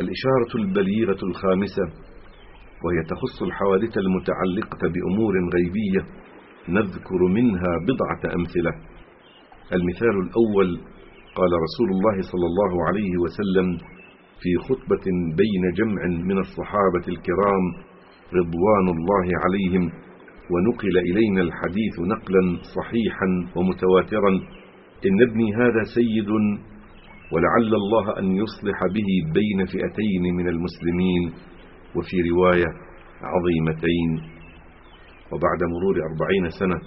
الإشارة البليغة الخامسة وهي تخص الحوادث المتعلقة بأمور غيبية نذكر منها بضعة أمثلة. المثال الأول قال رسول الله صلى الله عليه وسلم في خطبة بين جمع من الصحابة الكرام رضوان الله عليهم ونقل إلينا الحديث نقلا صحيحا ومتواترا إن ابني هذا سيد ولعل الله أن يصلح به بين فئتين من المسلمين وفي رواية عظيمتين. وبعد مرور أربعين سنة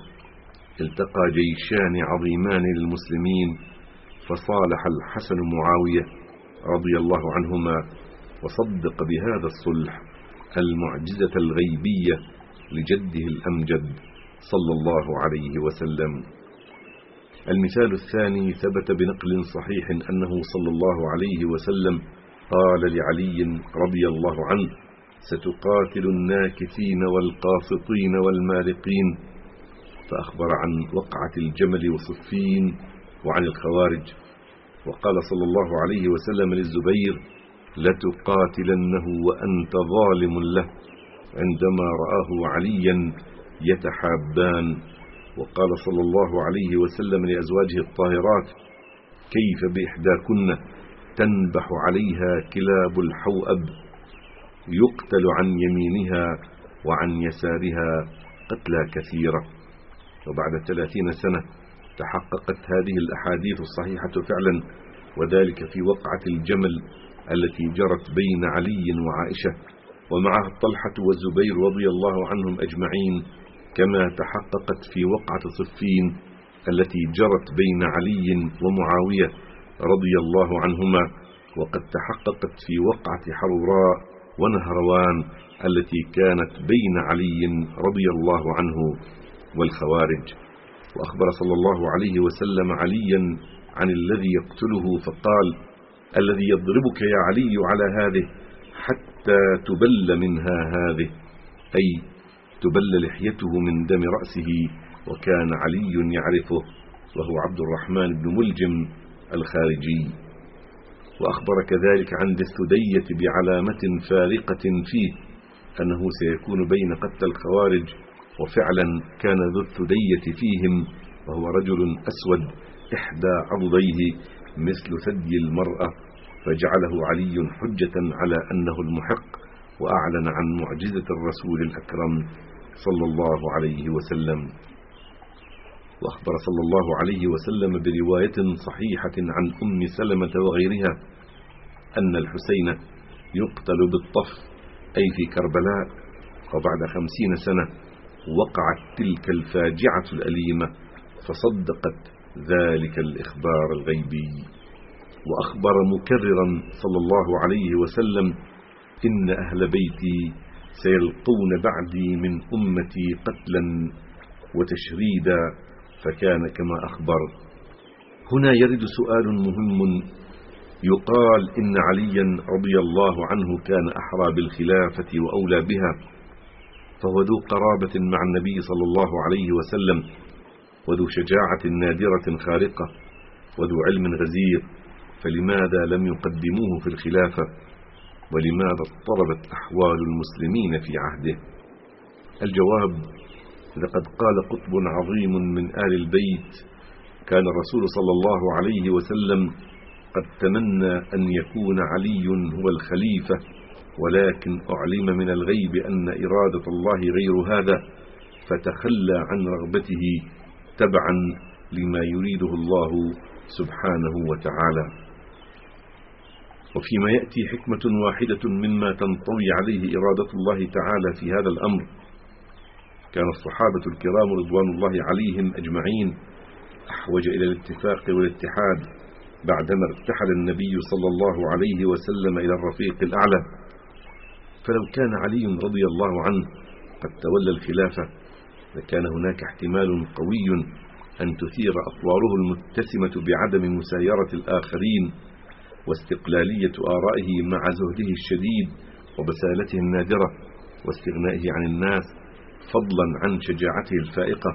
التقى جيشان عظيمان للمسلمين فصالح الحسن معاوية رضي الله عنهما وصدق بهذا الصلح المعجزة الغيبية لجده الأمجد صلى الله عليه وسلم. المثال الثاني ثبت بنقل صحيح أنه صلى الله عليه وسلم قال لعلي رضي الله عنه ستقاتل الناكثين والقاسطين والمالقين فأخبر عن وقعة الجمل وصفين وعن الخوارج. وقال صلى الله عليه وسلم للزبير لتقاتلنه وأنت ظالم له عندما رآه عليا يتحابان وقال صلى الله عليه وسلم لأزواجه الطاهرات كيف بإحداكن تنبح عليها كلاب الحوأب يقتل عن يمينها وعن يسارها قتلى كثيرة؟ وبعد ثلاثين سنة تحققت هذه الأحاديث الصحيحة فعلا وذلك في وقعة الجمل التي جرت بين علي وعائشة ومعها الطلحة والزبير رضي الله عنهم أجمعين كما تحققت في وقعة صفين التي جرت بين علي ومعاوية رضي الله عنهما وقد تحققت في وقعة حروراء ونهروان التي كانت بين علي رضي الله عنه والخوارج. وأخبر صلى الله عليه وسلم عليا عن الذي يقتله فقال الذي يضربك يا علي على هذه حتى تبل منها هذه أي تبل لحيته من دم رأسه وكان علي يعرفه وهو عبد الرحمن بن ملجم الخارجي. وأخبر كذلك عن الثدية بعلامة فارقة فيه أنه سيكون بين قتل الخوارج وفعلا كان ذو الثدية فيهم وهو رجل أسود إحدى عضديه مثل ثدي المرأة فجعله علي حجة على أنه المحق وأعلن عن معجزة الرسول الأكرم. صلى الله عليه وسلم. وأخبر صلى الله عليه وسلم برواية صحيحة عن أم سلمة وغيرها أن الحسين يقتل بالطف أي في كربلاء وبعد خمسين سنة وقعت تلك الفاجعة الأليمة فصدقت ذلك الإخبار الغيبي. وأخبر مكررا صلى الله عليه وسلم إن أهل بيتي سيلقون بعدي من أمتي قتلا وتشريدا فكان كما أخبر. هنا يرد سؤال مهم. يقال إن عليا رضي الله عنه كان أحرى بالخلافة وأولى بها فهو ذو قرابة مع النبي صلى الله عليه وسلم وذو شجاعة نادرة خارقة وذو علم غزير فلماذا لم يقدموه في الخلافة؟ ولماذا اضطربت أحوال المسلمين في عهده؟ الجواب لقد قال قطب عظيم من آل البيت. كان الرسول صلى الله عليه وسلم قد تمنى أن يكون علي هو الخليفة ولكن أعلم من الغيب أن إرادة الله غير هذا فتخلى عن رغبته تبعا لما يريده الله سبحانه وتعالى. وفيما يأتي حكمة واحدة مما تنطوي عليه إرادة الله تعالى في هذا الأمر. كان الصحابة الكرام رضوان الله عليهم أجمعين. أحوج إلى الاتفاق والاتحاد بعدما ارتحل النبي صلى الله عليه وسلم إلى الرفيق الأعلى. فلو كان علي رضي الله عنه قد تولى الخلافة لكان هناك احتمال قوي أن تثير أطواره المتسمة بعدم مسايرة الآخرين. واستقلالية آرائه مع زهده الشديد وبسالته النادرة واستغنائه عن الناس فضلا عن شجاعته الفائقة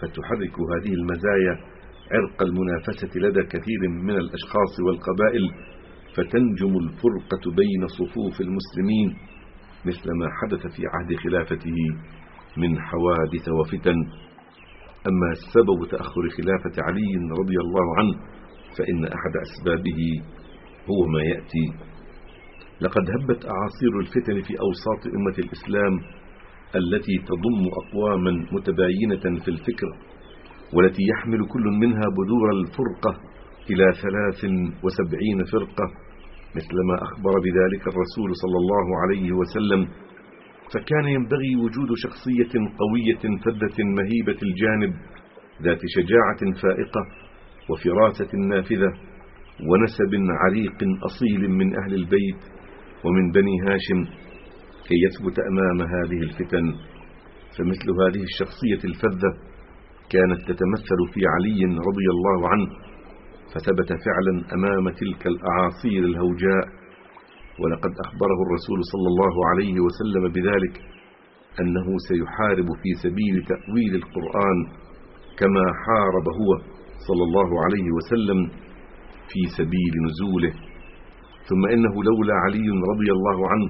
فتحرك هذه المزايا عرق المنافسة لدى كثير من الأشخاص والقبائل فتنجم الفرقة بين صفوف المسلمين مثل ما حدث في عهد خلافته من حوادث وفتن. أما سبب تأخر خلافة علي رضي الله عنه فإن أحد أسبابه هو ما يأتي. لقد هبت أعاصير الفتن في أوساط أمة الإسلام التي تضم أقواما متباينة في الفكر والتي يحمل كل منها بذور الفرقة إلى ثلاث وسبعين فرقة. مثل ما أخبر بذلك الرسول صلى الله عليه وسلم. فكان ينبغي وجود شخصية قوية فذة مهيبة الجانب ذات شجاعة فائقة وفراسة نافذة. ونسب عريق أصيل من أهل البيت ومن بني هاشم كي يثبت أمام هذه الفتن. فمثل هذه الشخصية الفذة كانت تتمثل في علي رضي الله عنه فثبت فعلا أمام تلك الأعاصير الهوجاء. ولقد أخبره الرسول صلى الله عليه وسلم بذلك أنه سيحارب في سبيل تأويل القرآن كما حارب هو صلى الله عليه وسلم في سبيل نزوله. ثم إنه لولا علي رضي الله عنه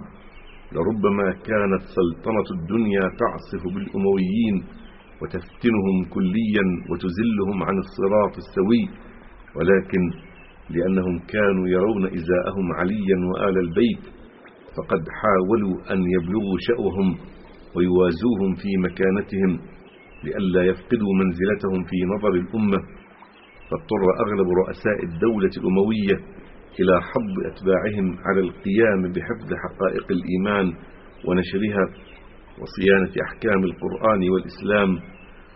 لربما كانت سلطنة الدنيا تعصف بالأمويين وتفتنهم كليا وتزلهم عن الصراط السوي. ولكن لأنهم كانوا يرون إزاءهم عليا وآل البيت فقد حاولوا أن يبلغوا شأوهم ويوازوهم في مكانتهم لئلا يفقدوا منزلتهم في نظر الأمة. فاضطر أغلب رؤساء الدولة الأموية إلى حض أتباعهم على القيام بحفظ حقائق الإيمان ونشرها وصيانة أحكام القرآن والإسلام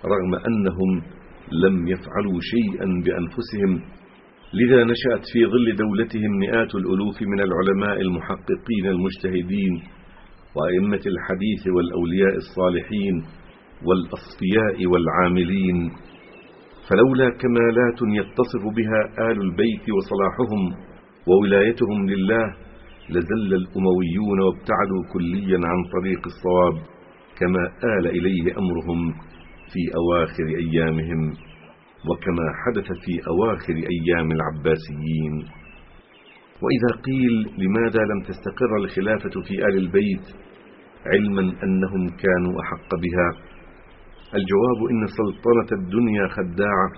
رغم أنهم لم يفعلوا شيئا بأنفسهم. لذا نشأت في ظل دولتهم مئات الألوف من العلماء المحققين المجتهدين وأئمة الحديث والأولياء الصالحين والأصفياء والعاملين. فلولا كمالات يتصف بها آل البيت وصلاحهم وولايتهم لله لزل الأمويون وابتعدوا كليا عن طريق الصواب كما آل إليه أمرهم في أواخر أيامهم وكما حدث في أواخر أيام العباسيين. وإذا قيل لماذا لم تستقر الخلافة في آل البيت علما أنهم كانوا أحق بها. الجواب إن سلطنة الدنيا خداعة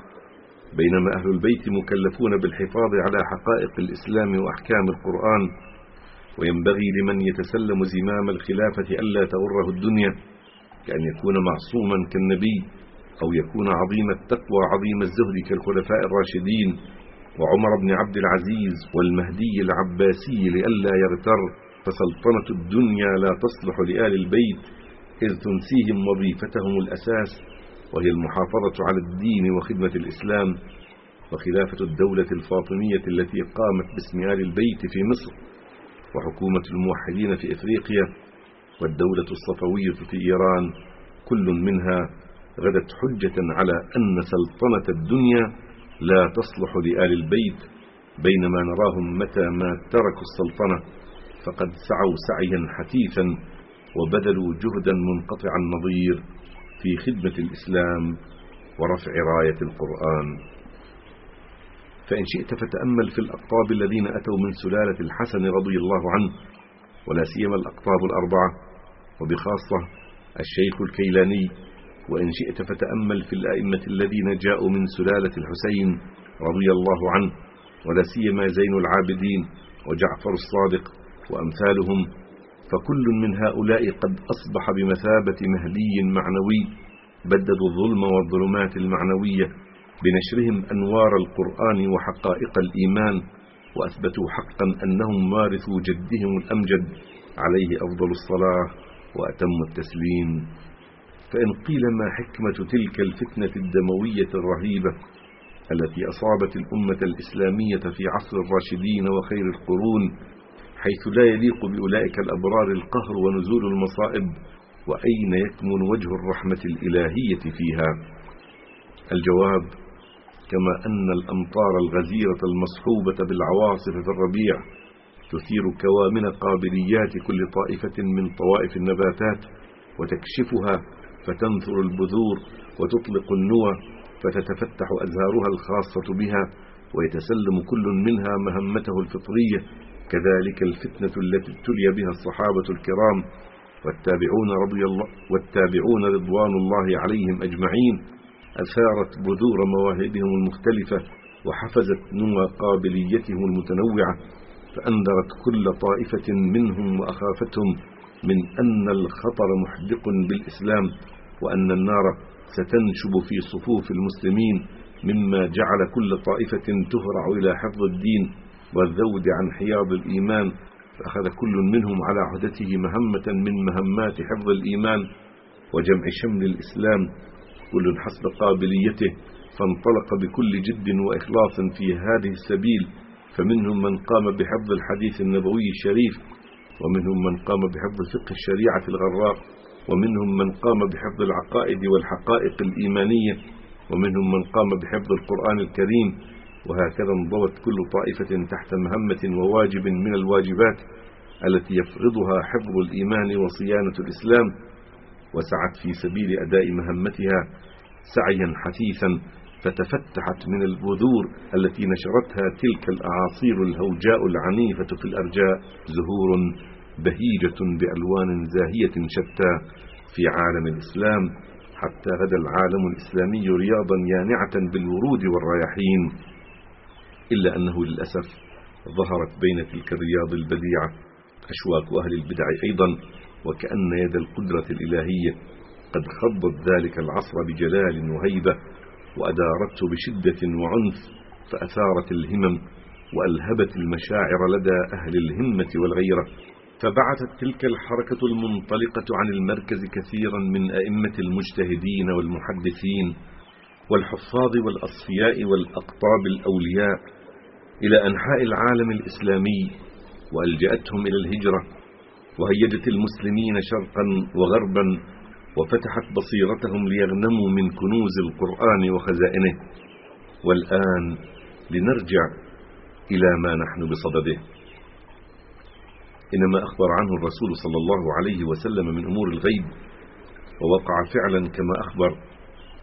بينما أهل البيت مكلفون بالحفاظ على حقائق الإسلام وأحكام القرآن وينبغي لمن يتسلم زمام الخلافة ألا تغره الدنيا كأن يكون معصوما كالنبي أو يكون عظيم التقوى عظيم الزهد كالخلفاء الراشدين وعمر بن عبد العزيز والمهدي العباسي لئلا يغتر فسلطنة الدنيا لا تصلح لآل البيت إذ تنسيهم وظيفتهم الأساس وهي المحافظة على الدين وخدمة الإسلام وخلافة الدولة الفاطمية التي قامت باسم آل البيت في مصر وحكومة الموحدين في إفريقيا والدولة الصفوية في إيران كل منها غدت حجة على أن سلطنة الدنيا لا تصلح لآل البيت بينما نراهم متى ما تركوا السلطنة فقد سعوا سعيا حثيثا وبذلوا جهدا منقطع النظير في خدمة الإسلام ورفع راية القرآن. فإن شئت فتأمل في الأقطاب الذين أتوا من سلالة الحسن رضي الله عنه ولا سيما الأقطاب الأربعة وبخاصة الشيخ الكيلاني. وإن شئت فتأمل في الأئمة الذين جاءوا من سلالة الحسين رضي الله عنه ولا سيما زين العابدين وجعفر الصادق وأمثالهم فكل من هؤلاء قد أصبح بمثابة مهدي معنوي بددوا الظلم والظلمات المعنوية بنشرهم أنوار القرآن وحقائق الإيمان وأثبتوا حقا أنهم وارثوا جدهم الأمجد عليه أفضل الصلاة وأتم التسليم. فإن قيل ما حكمة تلك الفتنة الدموية الرهيبة التي أصابت الأمة الإسلامية في عصر الراشدين وخير القرون حيث لا يليق بأولئك الأبرار القهر ونزول المصائب وأين يكمن وجه الرحمة الإلهية فيها؟ الجواب كما أن الأمطار الغزيرة المصحوبة بالعواصف في الربيع تثير كوامن قابليات كل طائفة من طوائف النباتات وتكشفها فتنثر البذور وتطلق النوى فتتفتح أزهارها الخاصة بها ويتسلم كل منها مهمته الفطرية كذلك الفتنة التي ابتلي بها الصحابة الكرام والتابعون رضي الله والتابعون رضوان الله عليهم أجمعين أثارت بذور مواهبهم المختلفة وحفزت نوى قابليتهم المتنوعة فأنذرت كل طائفة منهم وأخافتهم من أن الخطر محدق بالإسلام وأن النار ستنشب في صفوف المسلمين مما جعل كل طائفة تهرع إلى حفظ الدين. والذود عن حياض الإيمان فأخذ كل منهم على عهدته مهمة من مهمات حفظ الإيمان وجمع شمل الإسلام كل حسب قابليته فانطلق بكل جد وإخلاص في هذه السبيل فمنهم من قام بحفظ الحديث النبوي الشريف ومنهم من قام بحفظ فقه الشريعة الغراء ومنهم من قام بحفظ العقائد والحقائق الإيمانية ومنهم من قام بحفظ القرآن الكريم وهكذا انضوت كل طائفة تحت مهمة وواجب من الواجبات التي يفرضها حفظ الإيمان وصيانة الإسلام وسعت في سبيل أداء مهمتها سعيا حثيثا فتفتحت من البذور التي نشرتها تلك الأعاصير الهوجاء العنيفة في الأرجاء زهور بهيجة بألوان زاهية شتى في عالم الإسلام حتى غدا العالم الإسلامي رياضا يانعة بالورود والرياحين. إلا أنه للأسف ظهرت بين تلك الرياض البديعة أشواك أهل البدع أيضا وكأن يد القدرة الإلهية قد خضت ذلك العصر بجلال وهيبة وأدارته بشدة وعنف فأثارت الهمم وألهبت المشاعر لدى أهل الهمة والغيرة. فبعثت تلك الحركة المنطلقة عن المركز كثيرا من أئمة المجتهدين والمحدثين والحفاظ والأصفياء والأقطاب الأولياء إلى أنحاء العالم الإسلامي وألجأتهم إلى الهجرة وهيجت المسلمين شرقا وغربا وفتحت بصيرتهم ليغنموا من كنوز القرآن وخزائنه. والآن لنرجع إلى ما نحن بصدده. إنما أخبر عنه الرسول صلى الله عليه وسلم من أمور الغيب ووقع فعلا كما أخبر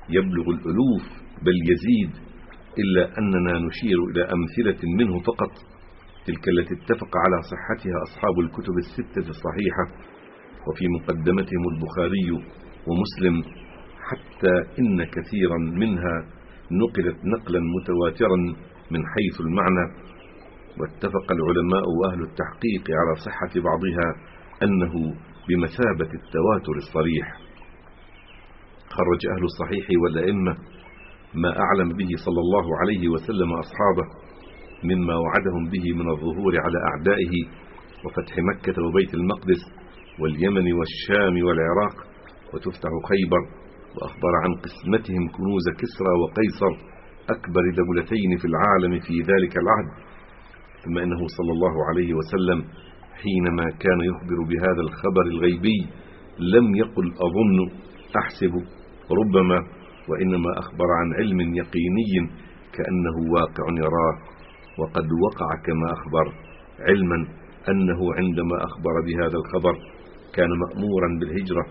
يبلغ الألوف بل يزيد. إلا أننا نشير إلى أمثلة منه فقط تلك التي اتفق على صحتها أصحاب الكتب الستة الصحيحة وفي مقدمتهم البخاري ومسلم حتى إن كثيرا منها نقلت نقلا متواترا من حيث المعنى واتفق العلماء وأهل التحقيق على صحة بعضها أنه بمثابة التواتر الصريح. خرج أهل الصحيح والأئمة ما أعلم به صلى الله عليه وسلم أصحابه مما وعدهم به من الظهور على أعدائه وفتح مكة وبيت المقدس واليمن والشام والعراق وتفتح خيبر وأخبر عن قسمتهم كنوز كسرى وقيصر أكبر دولتين في العالم في ذلك العهد. ثم إنه صلى الله عليه وسلم حينما كان يخبر بهذا الخبر الغيبي لم يقل أظن أحسب ربما وإنما أخبر عن علم يقيني كأنه واقع يراه. وقد وقع كما أخبر علما أنه عندما أخبر بهذا الخبر كان مأمورا بالهجرة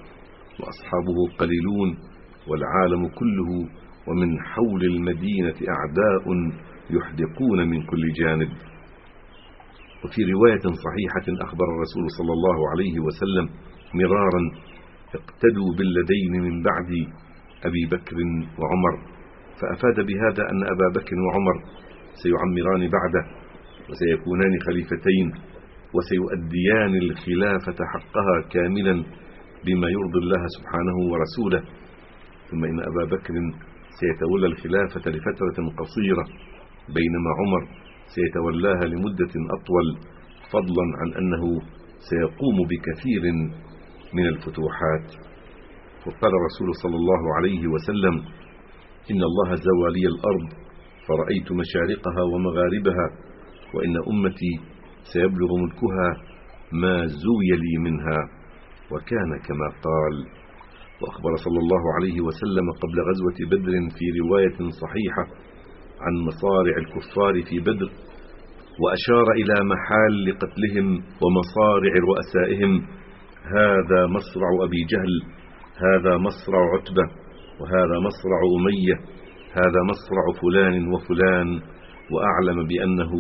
وأصحابه قليلون والعالم كله ومن حول المدينة أعداء يحدقون من كل جانب. وفي رواية صحيحة أخبر الرسول صلى الله عليه وسلم مرارا اقتدوا بالذين من بعد أبي بكر وعمر فأفاد بهذا أن أبا بكر وعمر سيعمران بعده وسيكونان خليفتين وسيؤديان الخلافة حقها كاملا بما يرضي الله سبحانه ورسوله. ثم إن أبا بكر سيتولى الخلافة لفترة قصيرة بينما عمر سيتولاها لمدة أطول فضلا عن أنه سيقوم بكثير من الفتوحات. وقال الرسول صلى الله عليه وسلم إن الله زوى لي الأرض فرأيت مشارقها ومغاربها وإن أمتي سيبلغ ملكها ما زوي لي منها وكان كما قال. وأخبر صلى الله عليه وسلم قبل غزوة بدر في رواية صحيحة عن مصارع الكفار في بدر وأشار إلى محال قتلهم ومصارع رؤسائهم هذا مصرع أبي جهل هذا مصرع عتبة وهذا مصرع أمية هذا مصرع فلان وفلان وأعلم بأنه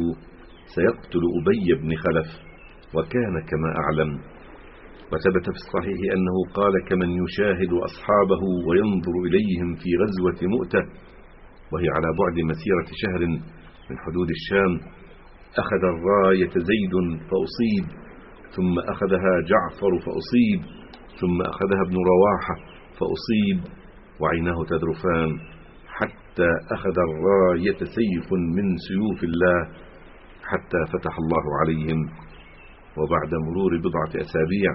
سيقتل أبي بن خلف وكان كما أعلم. وثبت في الصحيح أنه قال كمن يشاهد أصحابه وينظر إليهم في غزوة مؤتة وهي على بعد مسيرة شهر من حدود الشام أخذ الراية زيد فأصيب ثم أخذها جعفر فأصيب ثم أخذها ابن رواحة فأصيب وعيناه تذرفان حتى أخذ الراية سيف من سيوف الله حتى فتح الله عليهم. وبعد مرور بضعة أسابيع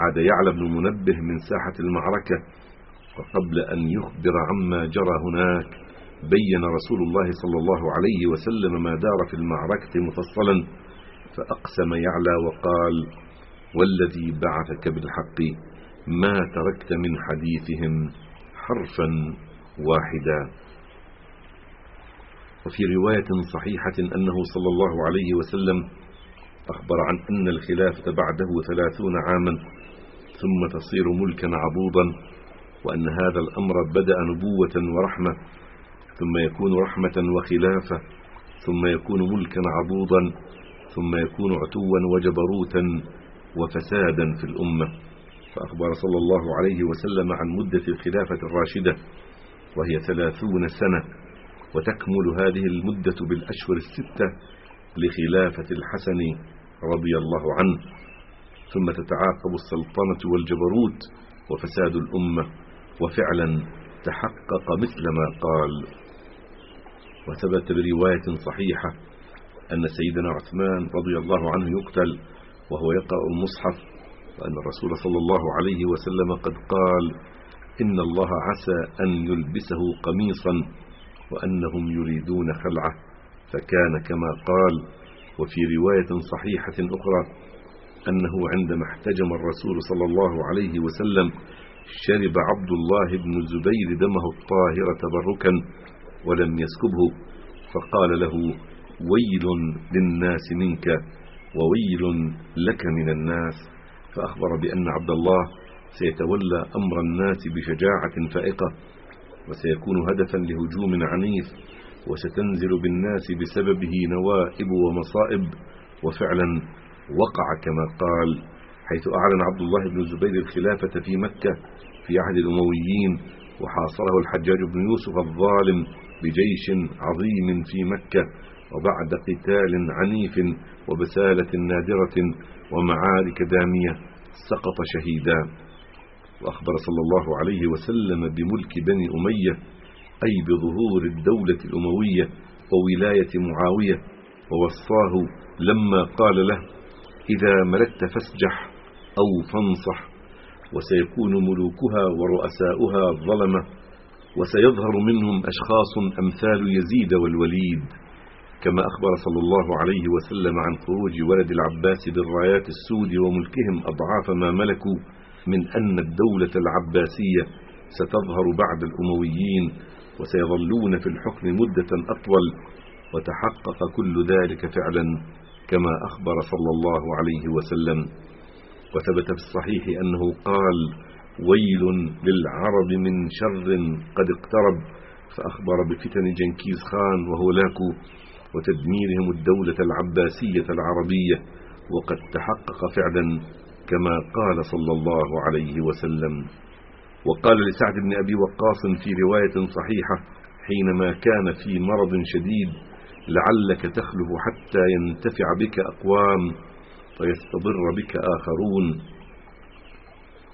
عاد يعلى بن منبه من ساحة المعركة وقبل أن يخبر عما جرى هناك بين رسول الله صلى الله عليه وسلم ما دار في المعركة مفصلا فأقسم يعلى وقال والذي بعثك بالحق ما تركت من حديثهم حرفا واحدا. وفي رواية صحيحة أنه صلى الله عليه وسلم أخبر عن أن الخلافة بعده ثلاثون عاما ثم تصير ملكا عبوضا وأن هذا الأمر بدأ نبوة ورحمة ثم يكون رحمة وخلافة ثم يكون ملكا عبوضا ثم يكون عتوا وجبروتا وفسادا في الأمة. فأخبر صلى الله عليه وسلم عن مدة الخلافة الراشدة وهي ثلاثون سنة وتكمل هذه المدة بالأشهر الستة لخلافة الحسن رضي الله عنه. ثم تتعاقب السلطنة والجبروت وفساد الأمة وفعلا تحقق مثل ما قال. وثبت برواية صحيحة أن سيدنا عثمان رضي الله عنه يقتل وهو يقرأ المصحف وأن الرسول صلى الله عليه وسلم قد قال إن الله عسى أن يلبسه قميصا وأنهم يريدون خلعه فكان كما قال وفي رواية صحيحة أخرى أنه عندما احتجم الرسول صلى الله عليه وسلم شرب عبد الله بن الزبير دمه الطاهر تبركا ولم يسكبه فقال له ويل للناس منك وويل لك من الناس. فأخبر بأن عبد الله سيتولى أمر الناس بشجاعة فائقة وسيكون هدفا لهجوم عنيف وستنزل بالناس بسببه نوائب ومصائب وفعلا وقع كما قال حيث أعلن عبد الله بن الزبير الخلافة في مكة في عهد الأمويين وحاصره الحجاج بن يوسف الظالم بجيش عظيم في مكة وبعد قتال عنيف وبسالة نادرة ومعارك دامية. سقط شهيدا وأخبر صلى الله عليه وسلم بملك بني أمية أي بظهور الدولة الأموية وولاية معاوية ووصاه لما قال له إذا ملكت فاسجح أو فانصح وسيكون ملوكها ورؤساؤها ظلمة وسيظهر منهم أشخاص أمثال يزيد والوليد. كما أخبر صلى الله عليه وسلم عن خروج ولد العباس بالرايات السود وملكهم أضعاف ما ملكوا من أن الدولة العباسية ستظهر بعد الأمويين وسيظلون في الحكم مدة أطول وتحقق كل ذلك فعلا كما أخبر صلى الله عليه وسلم. وثبت في الصحيح أنه قال ويل للعرب من شر قد اقترب فأخبر بفتن جنكيز خان وهولاكو وتدميرهم الدولة العباسية العربية وقد تحقق فعلا كما قال صلى الله عليه وسلم. وقال لسعد بن أبي وقاص في رواية صحيحة حينما كان في مرض شديد لعلك تخلف حتى ينتفع بك أقوام ويستضر بك آخرون.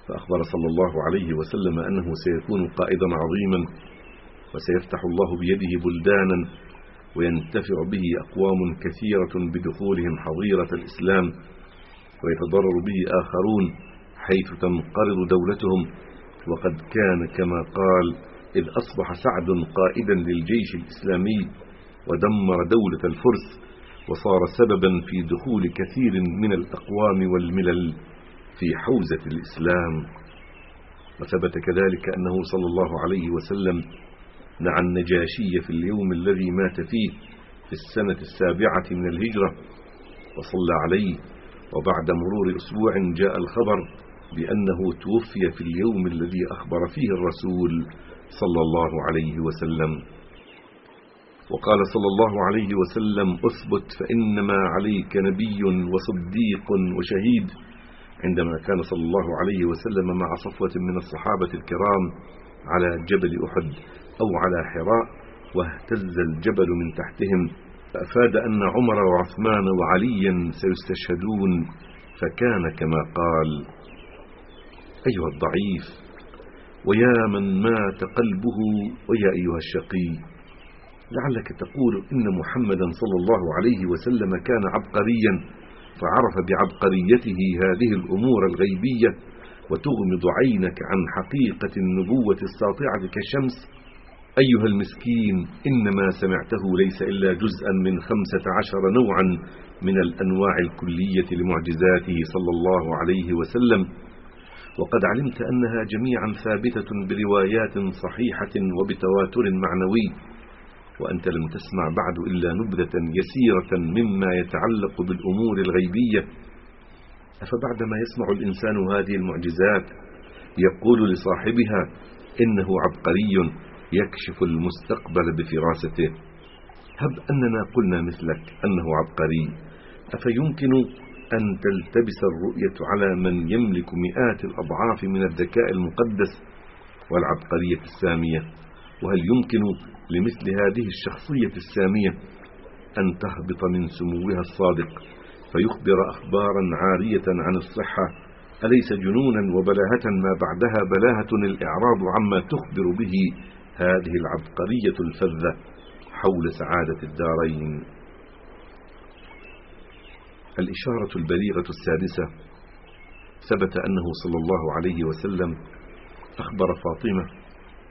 فأخبر صلى الله عليه وسلم أنه سيكون قائدا عظيما وسيفتح الله بيده بلدانا وينتفع به أقوام كثيرة بدخولهم حظيرة الإسلام ويتضرر به آخرون حيث تنقرض دولتهم. وقد كان كما قال إذ أصبح سعد قائدا للجيش الإسلامي ودمر دولة الفرس وصار سببا في دخول كثير من الأقوام والملل في حوزة الإسلام. وثبت كذلك أنه صلى الله عليه وسلم نعى النجاشي في اليوم الذي مات فيه في السنة السابعة من الهجرة وصلى عليه وبعد مرور أسبوع جاء الخبر بأنه توفي في اليوم الذي أخبر فيه الرسول صلى الله عليه وسلم. وقال صلى الله عليه وسلم أثبت فإنما عليك نبي وصديق وشهيد. عندما كان صلى الله عليه وسلم مع صفوة من الصحابة الكرام على جبل أحد. أو على حراء واهتز الجبل من تحتهم فأفاد أن عمر وعثمان وعليا سيستشهدون فكان كما قال أيها الضعيف ويا من مات قلبه ويا أيها الشقي لعلك تقول إن محمدا صلى الله عليه وسلم كان عبقريا فعرف بعبقريته هذه الأمور الغيبية وتغمض عينك عن حقيقة النبوة الساطعة كالشمس أيها المسكين إنما سمعته ليس إلا جزءا من خمسة عشر نوعا من الأنواع الكلية لمعجزاته صلى الله عليه وسلم. وقد علمت أنها جميعا ثابتة بروايات صحيحة وبتواتر معنوي وأنت لم تسمع بعد إلا نبذة يسيرة مما يتعلق بالأمور الغيبية. أفبعدما يسمع الإنسان هذه المعجزات يقول لصاحبها إنه عبقري. يكشف المستقبل بفراسته. هب أننا قلنا مثلك أنه عبقري. أفيمكن أن تلتبس الرؤية على من يملك مئات الأضعاف من الذكاء المقدس والعبقرية السامية؟ وهل يمكن لمثل هذه الشخصية السامية أن تهبط من سموها الصادق فيخبر أخبارا عارية عن الصحة؟ أليس جنونا وبلاهة ما بعدها بلاهة الإعراض عما تخبر به هذه العبقرية الفذة حول سعادة الدارين. الإشارة البليغة السادسة ثبت أنه صلى الله عليه وسلم أخبر فاطمة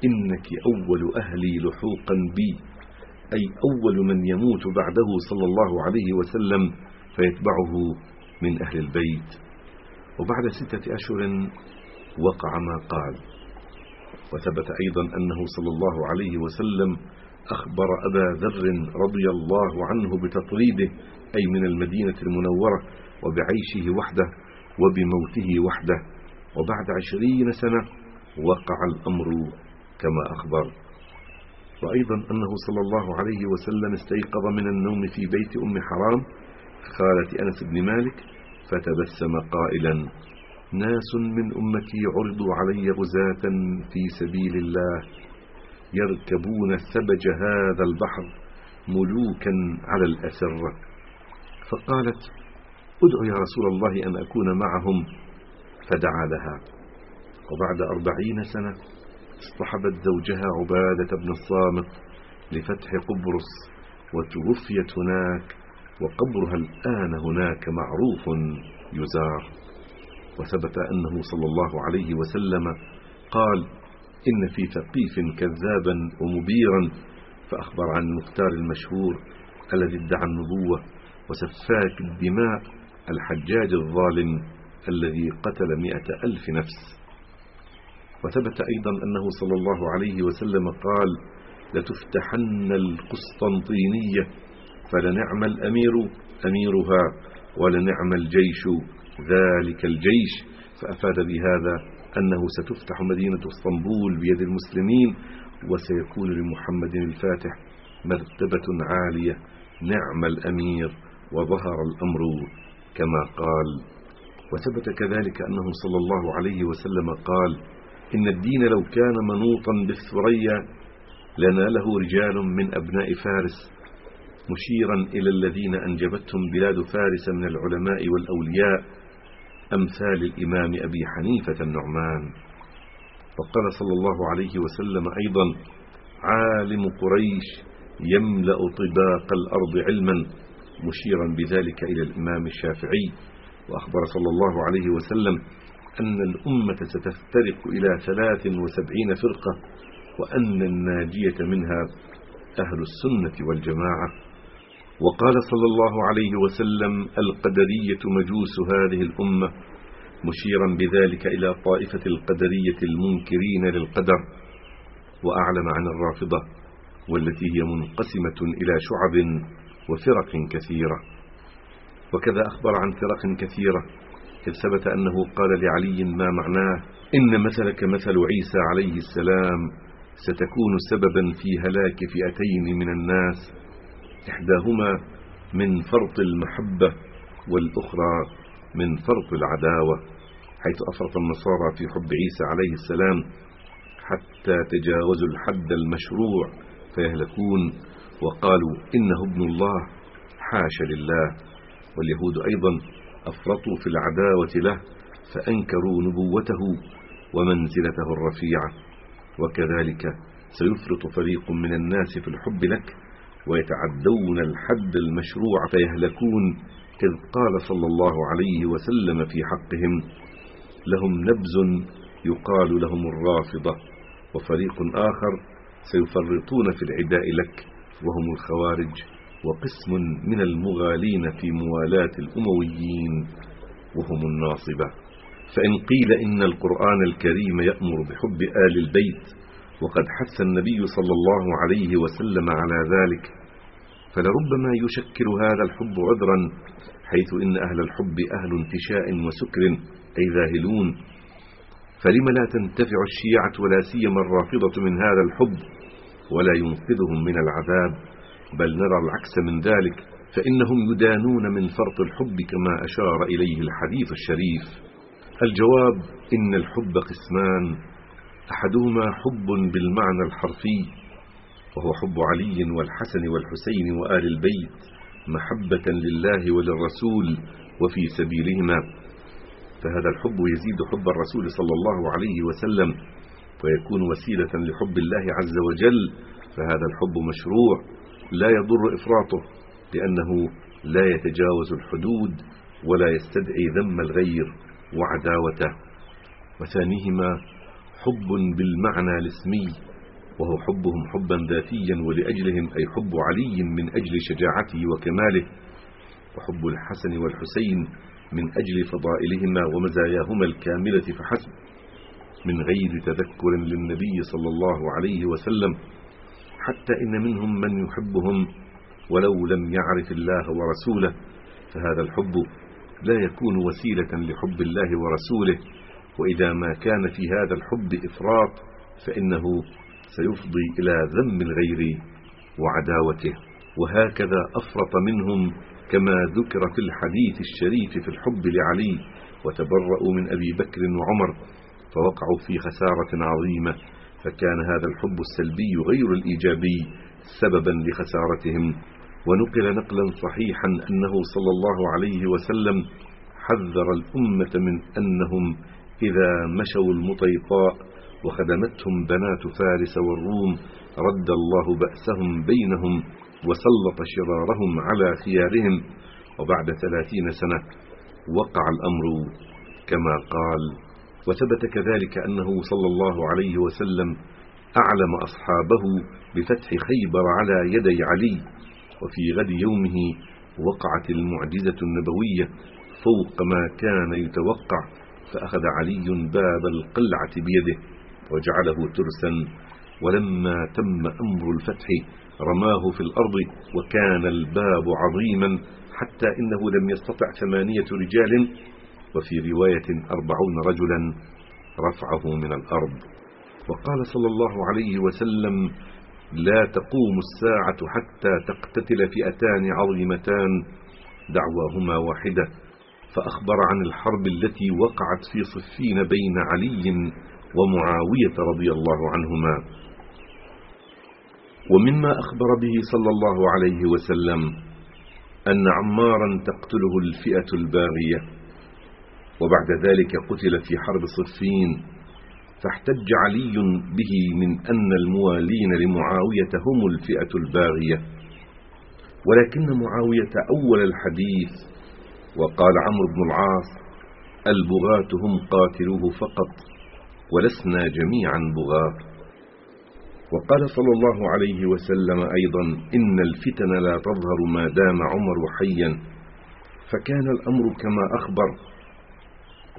إنك أول أهلي لحوقا بي أي أول من يموت بعده صلى الله عليه وسلم فيتبعه من أهل البيت. وبعد ستة أشهر وقع ما قال. وثبت أيضا أنه صلى الله عليه وسلم أخبر أبا ذر رضي الله عنه بتطريده أي من المدينة المنورة وبعيشه وحده وبموته وحده. وبعد عشرين سنة وقع الأمر كما أخبر. وأيضا أنه صلى الله عليه وسلم استيقظ من النوم في بيت أم حرام خالة أنس بن مالك فتبسم قائلا. ناس من أمتي عرضوا علي غزاة في سبيل الله يركبون سبج هذا البحر ملوكا على الأسرة فقالت ادعو يا رسول الله أن أكون معهم. فدعا لها. وبعد أربعين سنة اصطحبت زوجها عبادة بن الصامت لفتح قبرص وتوفيت هناك وقبرها الآن هناك معروف يزار. وثبت أنه صلى الله عليه وسلم قال إن في ثقيف كذابا ومبيرا فأخبر عن المختار المشهور الذي ادعى النبوة وسفاك الدماء الحجاج الظالم الذي قتل مئة ألف نفس. وثبت أيضا أنه صلى الله عليه وسلم قال لتفتحن القسطنطينية فلنعم الأمير أميرها ولنعم الجيش ذلك الجيش فأفاد بهذا أنه ستفتح مدينة إسطنبول بيد المسلمين وسيكون لمحمد الفاتح مرتبة عالية نعم الأمير وظهر الأمر كما قال. وثبت كذلك أنه صلى الله عليه وسلم قال إن الدين لو كان منوطا بالثريا لناله رجال من أبناء فارس مشيرا إلى الذين أنجبتهم بلاد فارس من العلماء والأولياء أمثال الإمام أبي حنيفة النعمان. وقال صلى الله عليه وسلم أيضا عالم قريش يملأ طباق الأرض علما. مشيرا بذلك إلى الإمام الشافعي. وأخبر صلى الله عليه وسلم أن الأمة ستفترق إلى ثلاث وسبعين فرقة وأن الناجية منها أهل السنة والجماعة. وقال صلى الله عليه وسلم القدرية مجوس هذه الأمة مشيرا بذلك إلى طائفة القدرية المنكرين للقدر وأعلم عن الرافضة والتي هي منقسمة إلى شعب وفرق كثيرة. وكذا أخبر عن فرق كثيرة إذ ثبت أنه قال لعلي ما معناه إن مثلك مثل عيسى عليه السلام ستكون سببا في هلاك فئتين من الناس إحداهما من فرط المحبة والأخرى من فرط العداوة حيث أفرط النصارى في حب عيسى عليه السلام حتى تجاوزوا الحد المشروع فيهلكون وقالوا إنه ابن الله حاش لله. واليهود أيضا أفرطوا في العداوة له فأنكروا نبوته ومنزلته الرفيعة وكذلك سيفرط فريق من الناس في الحب لك ويتعدون الحد المشروع فيهلكون إذ قال صلى الله عليه وسلم في حقهم لهم نبز يقال لهم الرافضة وفريق آخر سيفرطون في العداء لك وهم الخوارج وقسم من المغالين في موالاة الأمويين وهم الناصبة. فإن قيل إن القرآن الكريم يأمر بحب آل البيت وقد حث النبي صلى الله عليه وسلم على ذلك فلربما يشكل هذا الحب عذرا حيث إن أهل الحب أهل انتشاء وسكر أي ذاهلون. فلم لا تنتفع الشيعة ولا سيما الرافضة من هذا الحب ولا ينقذهم من العذاب بل نرى العكس من ذلك فإنهم يدانون من فرط الحب كما أشار إليه الحديث الشريف. الجواب إن الحب قسمان. أحدهما حب بالمعنى الحرفي وهو حب علي والحسن والحسين وآل البيت محبة لله وللرسول وفي سبيلهما. فهذا الحب يزيد حب الرسول صلى الله عليه وسلم ويكون وسيلة لحب الله عز وجل. فهذا الحب مشروع لا يضر إفراطه لأنه لا يتجاوز الحدود ولا يستدعي ذم الغير وعداوته. وثانيهما حب بالمعنى الاسمي وهو حبهم حبا ذاتيا ولأجلهم أي حب علي من أجل شجاعته وكماله وحب الحسن والحسين من أجل فضائلهما ومزاياهما الكاملة فحسب من غير تذكر للنبي صلى الله عليه وسلم حتى إن منهم من يحبهم ولو لم يعرف الله ورسوله فهذا الحب لا يكون وسيلة لحب الله ورسوله. وإذا ما كان في هذا الحب إفراط فإنه سيفضي إلى ذم الغير وعداوته. وهكذا أفرط منهم كما ذكر في الحديث الشريف في الحب لعلي وتبرأوا من أبي بكر وعمر فوقعوا في خسارة عظيمة فكان هذا الحب السلبي غير الإيجابي سببا لخسارتهم. ونقل نقلا صحيحا أنه صلى الله عليه وسلم حذر الأمة من أنهم إذا مشوا المطيطاء وخدمتهم بنات فارس والروم رد الله بأسهم بينهم وسلط شرارهم على خيارهم وبعد ثلاثين سنة وقع الأمر كما قال. وثبت كذلك أنه صلى الله عليه وسلم أعلم أصحابه بفتح خيبر على يدي علي وفي غد يومه وقعت المعجزة النبوية فوق ما كان يتوقع. فأخذ علي باب القلعة بيده وجعله ترسا ولما تم أمر الفتح رماه في الأرض وكان الباب عظيما حتى إنه لم يستطع ثمانية رجال وفي رواية أربعون رجلا رفعه من الأرض. وقال صلى الله عليه وسلم لا تقوم الساعة حتى تقتتل فئتان عظيمتان دعواهما واحدة. فأخبر عن الحرب التي وقعت في صفين بين علي ومعاوية رضي الله عنهما. ومما أخبر به صلى الله عليه وسلم أن عمارا تقتله الفئة الباغية. وبعد ذلك قتل في حرب صفين فاحتج علي به من أن الموالين لمعاوية هم الفئة الباغية. ولكن معاوية أول الحديث وقال عمرو بن العاص البغاة هم قاتلوه فقط ولسنا جميعا بغاة. وقال صلى الله عليه وسلم أيضا إن الفتن لا تظهر ما دام عمر حيا. فكان الأمر كما أخبر.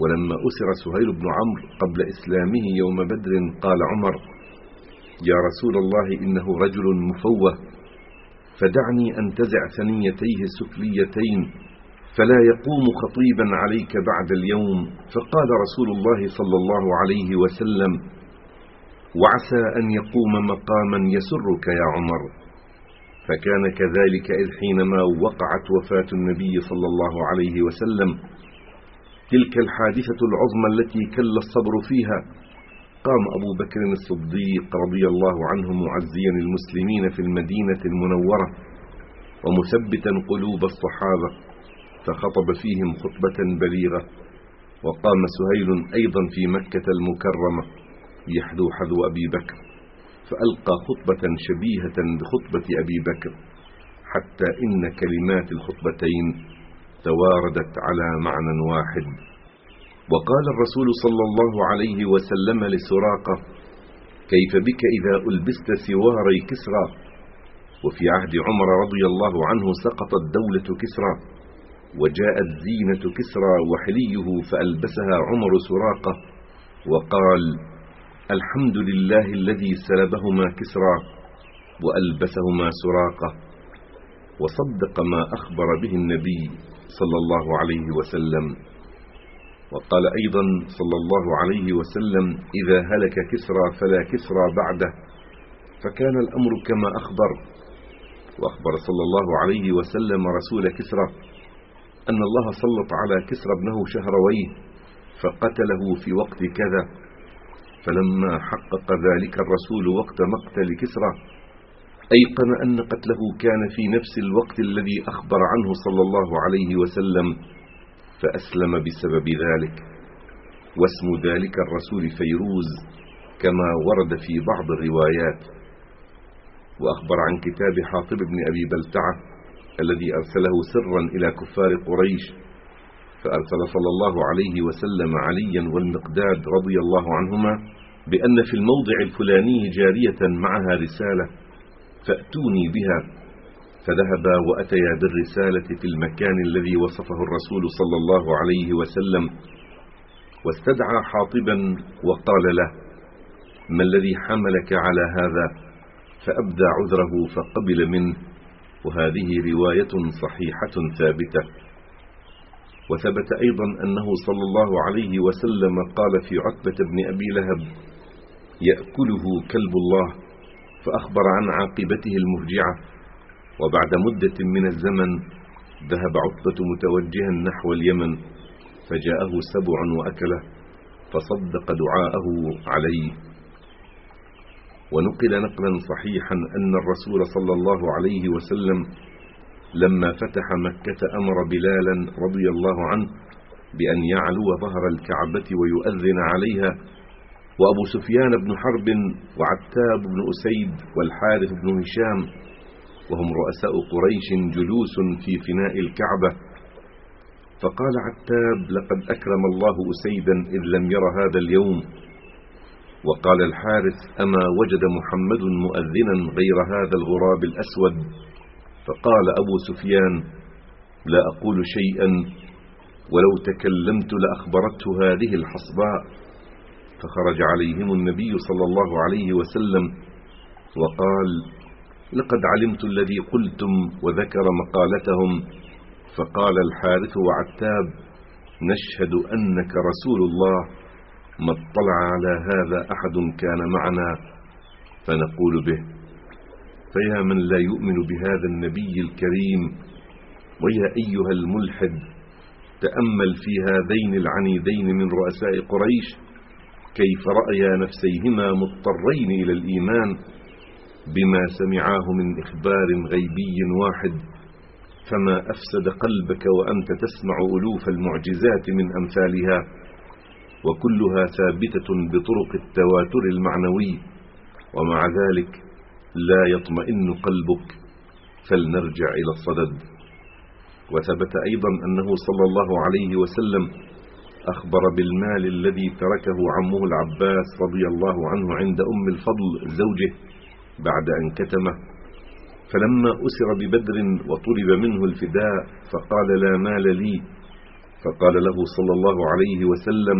ولما أسر سهيل بن عمرو قبل إسلامه يوم بدر قال عمر يا رسول الله إنه رجل مفوه فدعني أنتزع ثنيتيه السفليتين فلا يقوم خطيبا عليك بعد اليوم. فقال رسول الله صلى الله عليه وسلم وعسى أن يقوم مقاما يسرك يا عمر. فكان كذلك إذ حينما وقعت وفاة النبي صلى الله عليه وسلم. تلك الحادثة العظمى التي كل الصبر فيها. قام أبو بكر الصديق رضي الله عنه معزيا المسلمين في المدينة المنورة ومثبتا قلوب الصحابة. فخطب فيهم خطبة بليغة وقام سهيل أيضا في مكة المكرمة يحذو حذو أبي بكر فألقى خطبة شبيهة بخطبة أبي بكر حتى إن كلمات الخطبتين تواردت على معنى واحد. وقال الرسول صلى الله عليه وسلم لسراقة كيف بك إذا ألبست سواري كسرى؟ وفي عهد عمر رضي الله عنه سقطت دولة كسرى. وجاءت زينة كسرى وحليه فألبسها عمر سراقة وقال الحمد لله الذي سلبهما كسرى وألبسهما سراقة وصدق ما أخبر به النبي صلى الله عليه وسلم. وقال أيضا صلى الله عليه وسلم إذا هلك كسرى فلا كسرى بعده فكان الأمر كما أخبر. وأخبر صلى الله عليه وسلم رسول كسرى. أن الله سلط على كسرى ابنه شهرويه فقتله في وقت كذا فلما حقق ذلك الرسول وقت مقتل كسرى أيقن أن قتله كان في نفس الوقت الذي أخبر عنه صلى الله عليه وسلم فأسلم بسبب ذلك. واسم ذلك الرسول فيروز كما ورد في بعض الروايات. وأخبر عن كتاب حاطب بن أبي بلتعة الذي أرسله سرا إلى كفار قريش فأرسل صلى الله عليه وسلم عليا والمقداد رضي الله عنهما بأن في الموضع الفلاني جارية معها رسالة فأتوني بها. فذهبا وأتيا بالرسالة في المكان الذي وصفه الرسول صلى الله عليه وسلم واستدعى حاطبا وقال له ما الذي حملك على هذا؟ فأبدى عذره فقبل منه. وهذه رواية صحيحة ثابتة. وثبت أيضا أنه صلى الله عليه وسلم قال في عتبة بن أبي لهب يأكله كلب الله. فأخبر عن عاقبته المفجعة. وبعد مدة من الزمن ذهب عتبة متوجها نحو اليمن فجاءه سبع وأكلة فصدق دعاءه عليه. ونقل نقلا صحيحا أن الرسول صلى الله عليه وسلم لما فتح مكة أمر بلالا رضي الله عنه بأن يعلو ظهر الكعبة ويؤذن عليها وأبو سفيان بن حرب وعتاب بن أسيد والحارث بن هشام وهم رؤساء قريش جلوس في فناء الكعبة. فقال عتاب لقد أكرم الله أسيدا إذ لم ير هذا اليوم وقال الحارث أما وجد محمد مؤذنا غير هذا الغراب الأسود؟ فقال أبو سفيان لا أقول شيئا ولو تكلمت لأخبرته هذه الحصباء. فخرج عليهم النبي صلى الله عليه وسلم وقال لقد علمت الذي قلتم وذكر مقالتهم. فقال الحارث وعتاب نشهد أنك رسول الله. ما اطلع على هذا أحد كان معنا فنقول به فيا من لا يؤمن بهذا النبي الكريم ويا أيها الملحد تأمل في هذين العنيدين من رؤساء قريش كيف رأيا نفسيهما مضطرين إلى الإيمان بما سمعاه من إخبار غيبي واحد فما أفسد قلبك وأنت تسمع ألوف المعجزات من أمثالها. وكلها ثابتة بطرق التواتر المعنوي ومع ذلك لا يطمئن قلبك فلنرجع إلى الصدد. وثبت أيضا أنه صلى الله عليه وسلم أخبر بالمال الذي تركه عمه العباس رضي الله عنه عند أم الفضل زوجه بعد أن كتمه. فلما أسر ببدر وطلب منه الفداء فقال لا مال لي. فقال له صلى الله عليه وسلم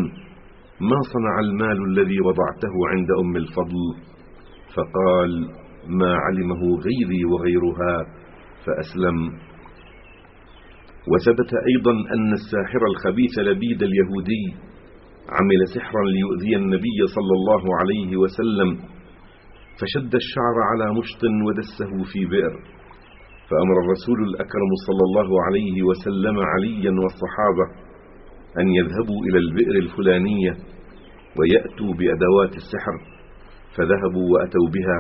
ما صنع المال الذي وضعته عند أم الفضل؟ فقال ما علمه غيري وغيرها فأسلم. وثبت أيضا أن الساحر الخبيث لبيد اليهودي عمل سحرا ليؤذي النبي صلى الله عليه وسلم فشد الشعر على مشط ودسه في بئر. فأمر الرسول الأكرم صلى الله عليه وسلم عليا والصحابة أن يذهبوا إلى البئر الفلانية ويأتوا بأدوات السحر فذهبوا وأتوا بها.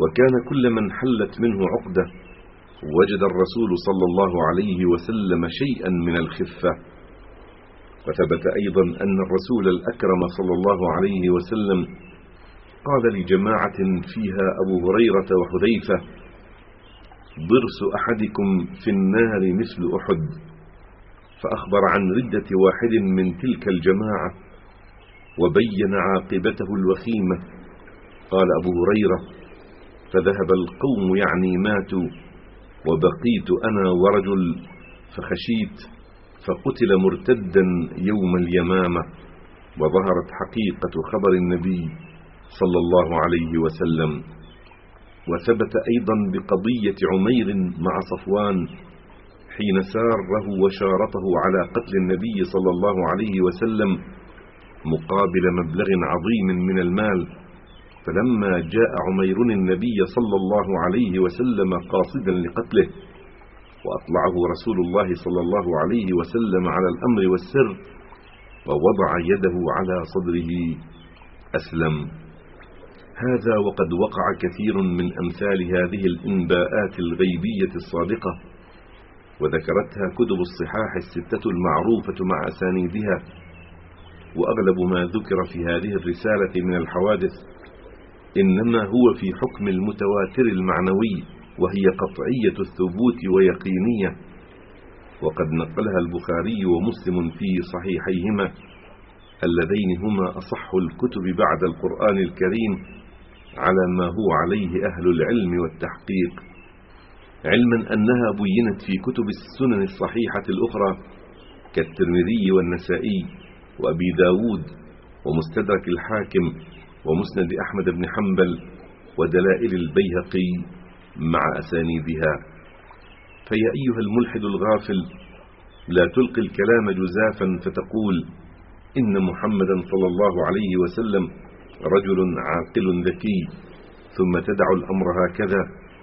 وكان كل من حلت منه عقدة. وجد الرسول صلى الله عليه وسلم شيئا من الخفة. وثبت أيضا أن الرسول الأكرم صلى الله عليه وسلم قال لجماعة فيها أبو هريرة وحذيفة ضرس أحدكم في النار مثل أحد. فأخبر عن ردة واحد من تلك الجماعة وبين عاقبته الوخيمة. قال أبو هريرة فذهب القوم يعني ماتوا وبقيت أنا ورجل فخشيت فقتل مرتدا يوم اليمامة. وظهرت حقيقة خبر النبي صلى الله عليه وسلم. وثبت أيضا بقضية عمير مع صفوان حين ساره وشارطه على قتل النبي صلى الله عليه وسلم مقابل مبلغ عظيم من المال فلما جاء عمير النبي صلى الله عليه وسلم قاصدا لقتله وأطلعه رسول الله صلى الله عليه وسلم على الأمر والسر ووضع يده على صدره أسلم. هذا وقد وقع كثير من أمثال هذه الإنباءات الغيبية الصادقة. وذكرتها كتب الصحاح الستة المعروفة مع أسانيدها وأغلب ما ذكر في هذه الرسالة من الحوادث إنما هو في حكم المتواتر المعنوي وهي قطعية الثبوت ويقينية وقد نقلها البخاري ومسلم في صحيحيهما اللذين هما أصح الكتب بعد القرآن الكريم على ما هو عليه أهل العلم والتحقيق. علما أنها بينت في كتب السنن الصحيحة الأخرى كالترمذي والنسائي وأبي داود ومستدرك الحاكم ومسند أحمد بن حنبل ودلائل البيهقي مع أسانيدها. فيا أيها الملحد الغافل لا تلقي الكلام جزافا فتقول إن محمدا صلى الله عليه وسلم رجل عاقل ذكي ثم تدع الأمر هكذا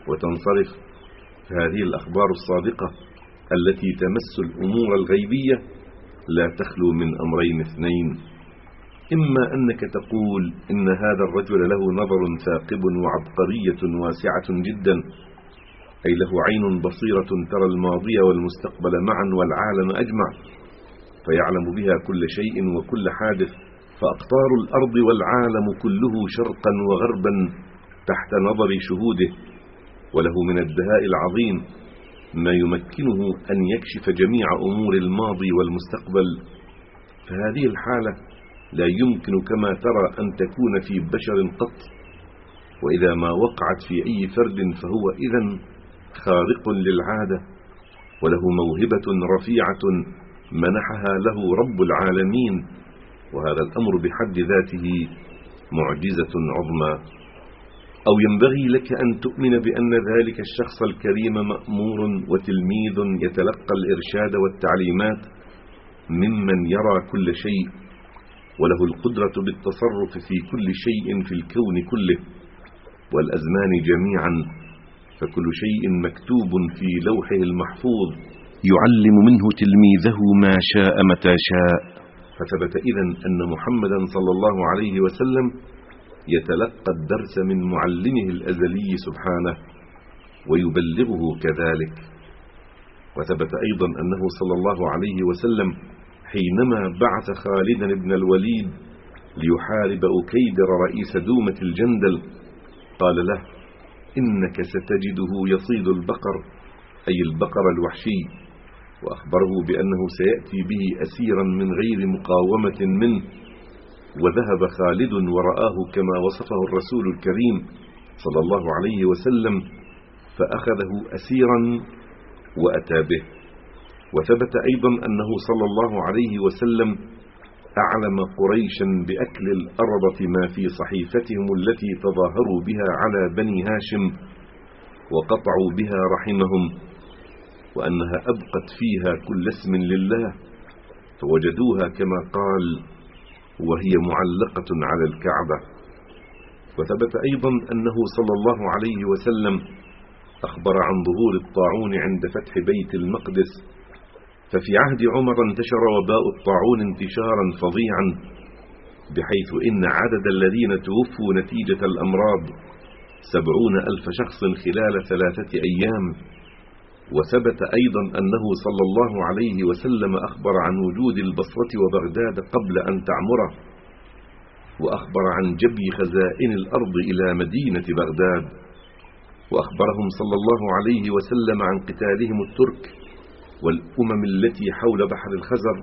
وتنصرف فهذه الأخبار الصادقة التي تمس الأمور الغيبية لا تخلو من أمرين اثنين. إما أنك تقول إن هذا الرجل له نظر ثاقب وعبقرية واسعة جدا أي له عين بصيرة ترى الماضي والمستقبل معا والعالم أجمع فيعلم بها كل شيء وكل حادث فأقطار الأرض والعالم كله شرقا وغربا تحت نظر شهوده. وله من الدهاء العظيم ما يمكنه أن يكشف جميع أمور الماضي والمستقبل. فهذه الحالة لا يمكن كما ترى أن تكون في بشر قط وإذا ما وقعت في أي فرد فهو إذا خارق للعادة وله موهبة رفيعة منحها له رب العالمين وهذا الأمر بحد ذاته معجزة عظمى. أو ينبغي لك أن تؤمن بأن ذلك الشخص الكريم مأمور وتلميذ يتلقى الإرشاد والتعليمات ممن يرى كل شيء وله القدرة بالتصرف في كل شيء في الكون كله والأزمان جميعا فكل شيء مكتوب في لوحه المحفوظ. يعلم منه تلميذه ما شاء متى شاء. فثبت إذا أن محمدا صلى الله عليه وسلم يتلقى الدرس من معلمه الأزلي سبحانه ويبلغه كذلك. وثبت أيضا أنه صلى الله عليه وسلم حينما بعث خالدا بن الوليد ليحارب أكيدر رئيس دومة الجندل قال له إنك ستجده يصيد البقر أي البقر الوحشي. وأخبره بأنه سيأتي به أسيرا من غير مقاومة منه. وذهب خالد ورآه كما وصفه الرسول الكريم صلى الله عليه وسلم فأخذه أسيرا وأتى به. وثبت أيضا أنه صلى الله عليه وسلم أعلم قريشا بأكل الأرضة ما في صحيفتهم التي تظاهروا بها على بني هاشم وقطعوا بها رحمهم وأنها أبقت فيها كل اسم لله فوجدوها كما قال وهي معلقة على الكعبة. وثبت أيضا أنه صلى الله عليه وسلم أخبر عن ظهور الطاعون عند فتح بيت المقدس. ففي عهد عمر انتشر وباء الطاعون انتشارا فظيعا بحيث إن عدد الذين توفوا نتيجة الأمراض سبعون ألف شخص خلال ثلاثة أيام. وثبت أيضا أنه صلى الله عليه وسلم أخبر عن وجود البصرة وبغداد قبل أن تعمره وأخبر عن جبي خزائن الأرض إلى مدينة بغداد وأخبرهم صلى الله عليه وسلم عن قتالهم الترك والأمم التي حول بحر الخزر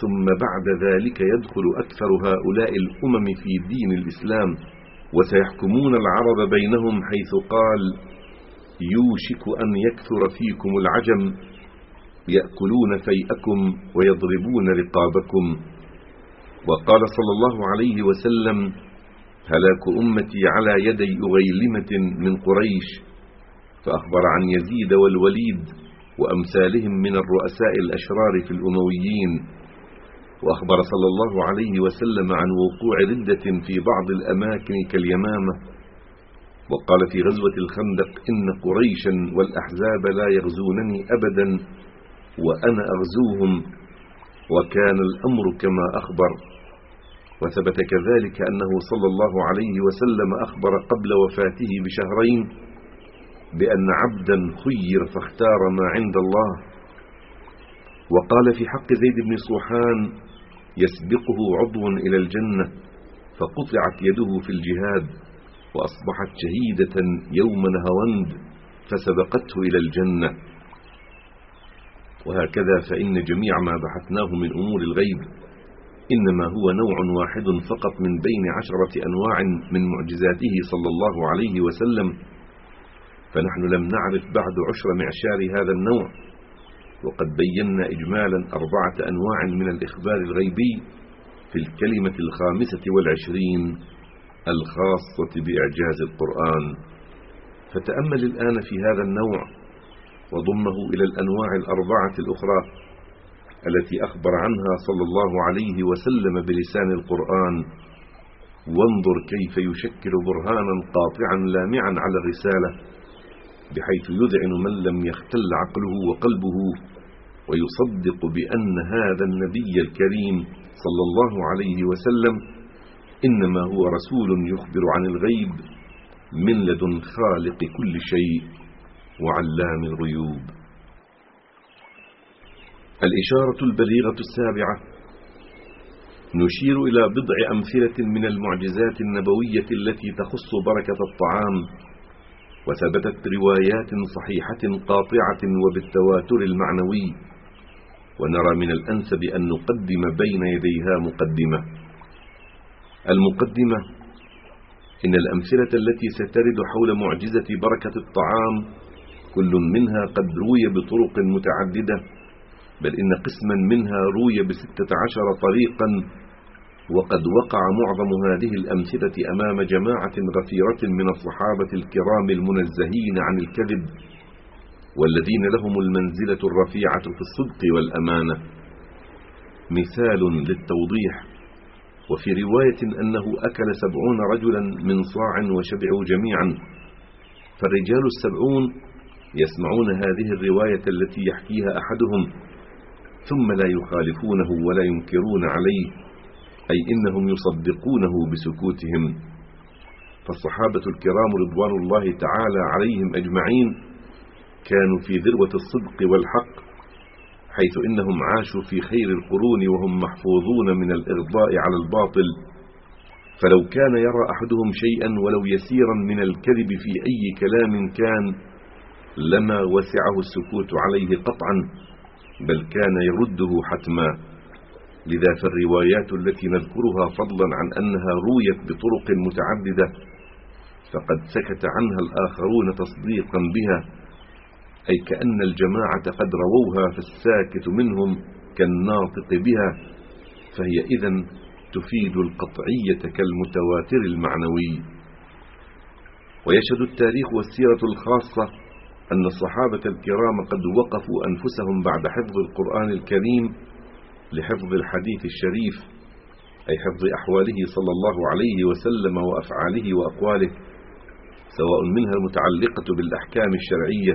ثم بعد ذلك يدخل أكثر هؤلاء الأمم في دين الإسلام وسيحكمون العرب بينهم حيث قال يوشك أن يكثر فيكم العجم يأكلون فيئكم ويضربون رقابكم. وقال صلى الله عليه وسلم هلاك أمتي على يدي أغيلمة من قريش. فأخبر عن يزيد والوليد وأمثالهم من الرؤساء الأشرار في الأمويين. وأخبر صلى الله عليه وسلم عن وقوع ردة في بعض الأماكن كاليمامة. وقال في غزوة الخندق إن قريشا والأحزاب لا يغزونني أبدا وأنا أغزوهم وكان الأمر كما أخبر. وثبت كذلك أنه صلى الله عليه وسلم أخبر قبل وفاته بشهرين بأن عبدا خير فاختار ما عند الله. وقال في حق زيد بن صوحان يسبقه عضو إلى الجنة فقطعت يده في الجهاد وأصبحت شهيدة يوم نهوند فسبقته إلى الجنة. وهكذا فإن جميع ما بحثناه من أمور الغيب إنما هو نوع واحد فقط من بين عشرة أنواع من معجزاته صلى الله عليه وسلم. فنحن لم نعرف بعد عشر معشار هذا النوع. وقد بينا إجمالا أربعة أنواع من الإخبار الغيبي في الكلمة الخامسة والعشرين. الخاصة بإعجاز القرآن. فتأمل الآن في هذا النوع وضمه إلى الأنواع الأربعة الأخرى التي أخبر عنها صلى الله عليه وسلم بلسان القرآن. وانظر كيف يشكل برهانا قاطعا لامعا على الرسالة بحيث يذعن من لم يختل عقله وقلبه ويصدق بأن هذا النبي الكريم صلى الله عليه وسلم إنما هو رسول يخبر عن الغيب من لدن خالق كل شيء وعلام الغيوب. الإشارة البليغة السابعة نشير إلى بضع أمثلة من المعجزات النبوية التي تخص بركة الطعام وثبتت روايات صحيحة قاطعة وبالتواتر المعنوي ونرى من الأنسب أن نقدم بين يديها مقدمة. المقدمة. إن الأمثلة التي سترد حول معجزة بركة الطعام كل منها قد روي بطرق متعددة بل إن قسما منها روي بستة عشر طريقا وقد وقع معظم هذه الأمثلة أمام جماعة غفيرة من الصحابة الكرام المنزهين عن الكذب والذين لهم المنزلة الرفيعة في الصدق والأمانة. مثال للتوضيح. وفي رواية أنه أكل سبعون رجلا من صاع وشبعوا جميعا. فالرجال السبعون يسمعون هذه الرواية التي يحكيها أحدهم ثم لا يخالفونه ولا ينكرون عليه أي إنهم يصدقونه بسكوتهم. فالصحابة الكرام رضوان الله تعالى عليهم أجمعين كانوا في ذروة الصدق والحق حيث إنهم عاشوا في خير القرون وهم محفوظون من الإرضاء على الباطل. فلو كان يرى أحدهم شيئا ولو يسيرا من الكذب في أي كلام كان لما وسعه السكوت عليه قطعا بل كان يرده حتما. لذا فالروايات التي نذكرها فضلا عن أنها رويت بطرق متعددة فقد سكت عنها الآخرون تصديقا بها. أي كأن الجماعة قد رووها فالساكت منهم كالناطق بها فهي إذا تفيد القطعية كالمتواتر المعنوي. ويشهد التاريخ والسيرة الخاصة أن الصحابة الكرام قد وقفوا أنفسهم بعد حفظ القرآن الكريم لحفظ الحديث الشريف أي حفظ أحواله صلى الله عليه وسلم وأفعاله وأقواله سواء منها المتعلقة بالأحكام الشرعية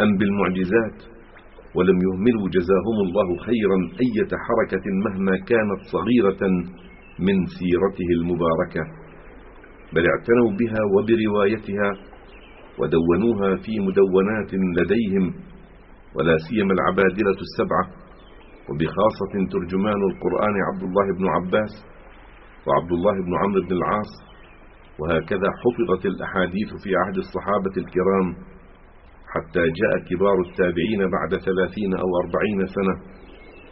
أم بالمعجزات؟ ولم يهملوا جزاهم الله خيرا أية حركة مهما كانت صغيرة من سيرته المباركة. بل اعتنوا بها وبروايتها ودونوها في مدونات لديهم ولا سيما العبادلة السبعة. وبخاصة ترجمان القرآن عبد الله بن عباس وعبد الله بن عمرو بن العاص. وهكذا حفظت الأحاديث في عهد الصحابة الكرام. حتى جاء كبار التابعين بعد ثلاثين أو أربعين سنة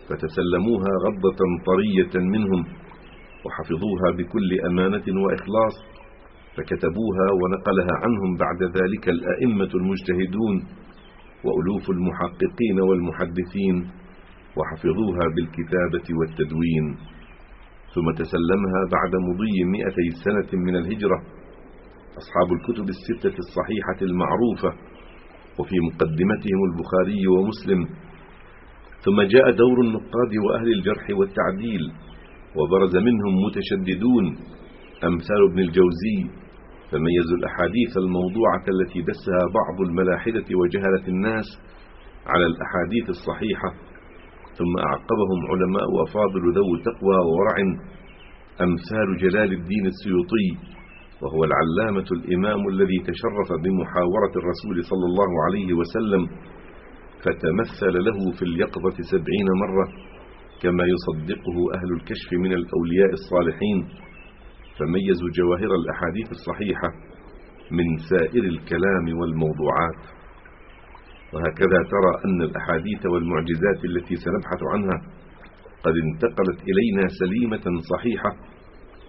فتسلموها غضة طرية منهم وحفظوها بكل أمانة وإخلاص فكتبوها ونقلها عنهم بعد ذلك الأئمة المجتهدون وألوف المحققين والمحدثين وحفظوها بالكتابة والتدوين. ثم تسلمها بعد مضي مئتي سنة من الهجرة. أصحاب الكتب الستة الصحيحة المعروفة وفي مقدمتهم البخاري ومسلم. ثم جاء دور النقاد وأهل الجرح والتعديل وبرز منهم متشددون أمثال ابن الجوزي فميزوا الأحاديث الموضوعة التي دسها بعض الملاحدة وجهلة الناس على الأحاديث الصحيحة. ثم أعقبهم علماء وفاضل ذو تقوى وورع أمثال جلال الدين السيوطي. وهو العلامة الإمام الذي تشرف بمحاورة الرسول صلى الله عليه وسلم فتمثل له في اليقظة سبعين مرة كما يصدقه أهل الكشف من الأولياء الصالحين فميزوا جواهر الأحاديث الصحيحة من سائر الكلام والموضوعات. وهكذا ترى أن الأحاديث والمعجزات التي سنبحث عنها قد انتقلت إلينا سليمة صحيحة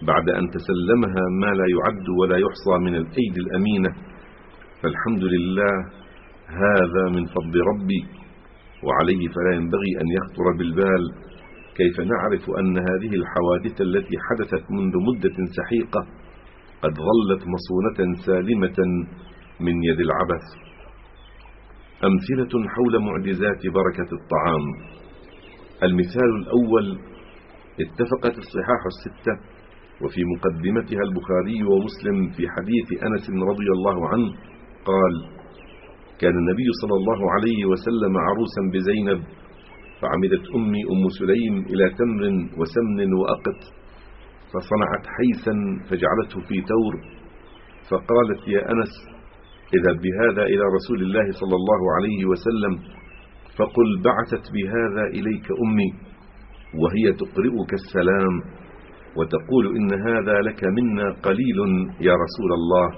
بعد أن تسلمها ما لا يعد ولا يحصى من الأيدي الأمينة. فالحمد لله هذا من فضل ربي وعليه فلا ينبغي أن يخطر بالبال. كيف نعرف أن هذه الحوادث التي حدثت منذ مدة سحيقة قد ظلت مصونة سالمة من يد العبث؟ أمثلة حول معجزات بركة الطعام. المثال الأول اتفقت الصحاح الستة وفي مقدمتها البخاري ومسلم في حديث أنس رضي الله عنه قال كان النبي صلى الله عليه وسلم عروسا بزينب فعمدت أمي أم سليم إلى تمر وسمن وأقط فصنعت حيثا فجعلته في تور فقالت يا أنس اذهب بهذا إلى رسول الله صلى الله عليه وسلم فقل بعثت بهذا إليك أمي وهي تقرئك السلام. وتقول إن هذا لك منا قليل يا رسول الله.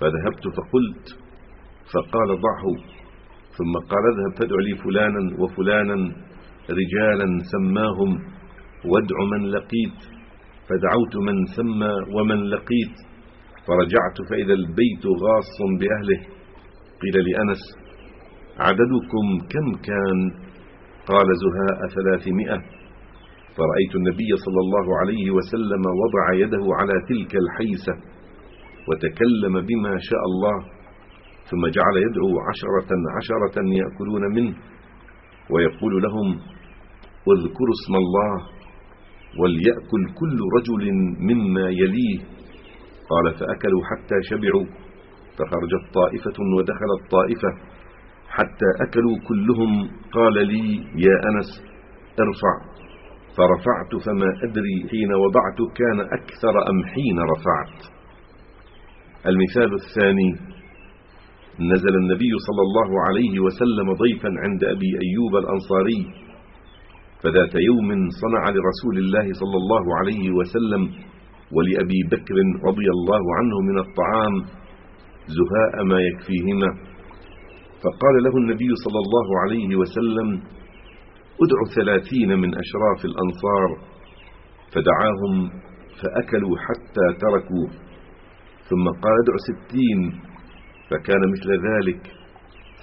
فذهبت فقلت فقال ضعه ثم قال اذهب فادع لي فلانا وفلانا رجالا سماهم وادع من لقيت. فدعوت من سمى ومن لقيت. فرجعت فإذا البيت غاص بأهله. قيل لأنس عددكم كم كان؟ قال زهاء ثلاثمائة. فرأيت النبي صلى الله عليه وسلم وضع يده على تلك الحيسة وتكلم بما شاء الله ثم جعل يدعو عشرة عشرة يأكلون منه ويقول لهم اذكروا اسم الله وليأكل كل رجل مما يليه. قال فأكلوا حتى شبعوا. فخرجت طائفة ودخلت طائفة حتى أكلوا كلهم. قال لي يا أنس ارفع. فرفعت فما أدري حين وضعت كان أكثر أم حين رفعت. المثال الثاني نزل النبي صلى الله عليه وسلم ضيفا عند أبي أيوب الأنصاري فذات يوم صنع لرسول الله صلى الله عليه وسلم ولأبي بكر رضي الله عنه من الطعام زهاء ما يكفيهما. فقال له النبي صلى الله عليه وسلم ادع ثلاثين من أشراف الأنصار. فدعاهم فأكلوا حتى تركوا. ثم قال ادع ستين فكان مثل ذلك.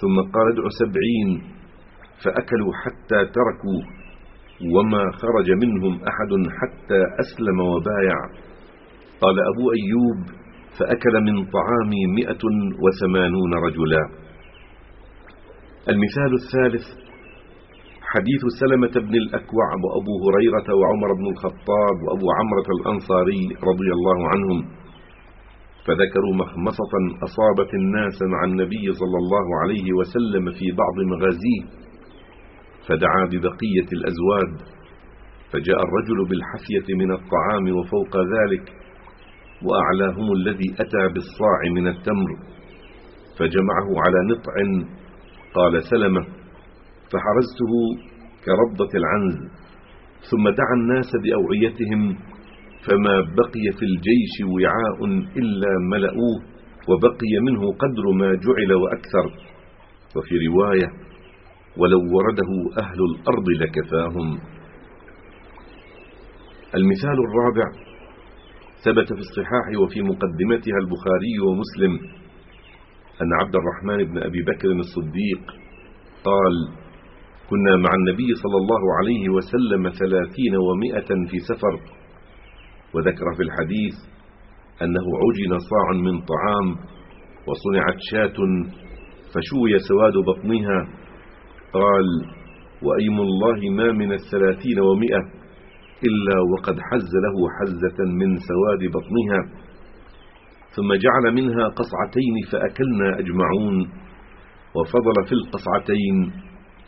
ثم قال ادع سبعين فأكلوا حتى تركوا. وما خرج منهم أحد حتى أسلم وبايع. قال أبو أيوب فأكل من طعامي مئة وثمانون رجلا. المثال الثالث حديث سلمة بن الأكوع وأبو هريرة وعمر بن الخطاب وأبو عمرة الأنصاري رضي الله عنهم فذكروا مخمصة أصابت الناس مع النبي صلى الله عليه وسلم في بعض مغازيه فدعا ببقية الأزواد فجاء الرجل بالحفية من الطعام وفوق ذلك وأعلاهم الذي أتى بالصاع من التمر فجمعه على نطع قال سلمة فحرزته كربضة العنز ثم دعا الناس بأوعيتهم فما بقي في الجيش وعاء إلا ملأوه وبقي منه قدر ما جعل وأكثر. وفي رواية ولو ورده أهل الأرض لكفاهم. المثال الرابع ثبت في الصحاح وفي مقدمتها البخاري ومسلم أن عبد الرحمن بن أبي بكر الصديق قال كنا مع النبي صلى الله عليه وسلم ثلاثين ومائة في سفر. وذكر في الحديث أنه عجن صاع من طعام وصنعت شاة فشوي سواد بطنها. قال وأيم الله ما من الثلاثين ومائة إلا وقد حز له حزة من سواد بطنها. ثم جعل منها قصعتين فأكلنا أجمعون. وفضل في القصعتين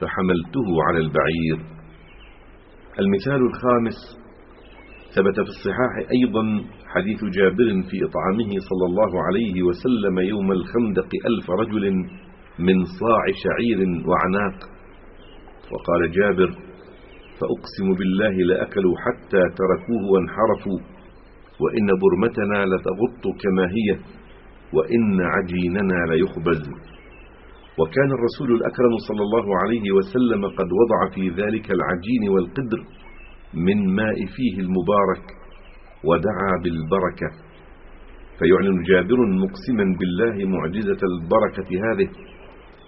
فحملته على البعير. المثال الخامس ثبت في الصحاح أيضا حديث جابر في إطعامه صلى الله عليه وسلم يوم الخندق ألف رجل من صاع شعير وعناق. وقال جابر فأقسم بالله لأكلوا حتى تركوه وانحرفوا وإن برمتنا لتغط كما هي وإن عجيننا ليخبز. وكان الرسول الأكرم صلى الله عليه وسلم قد وضع في ذلك العجين والقدر من ماء فيه المبارك ودعا بالبركة. فيعلن جابر مقسما بالله معجزة البركة هذه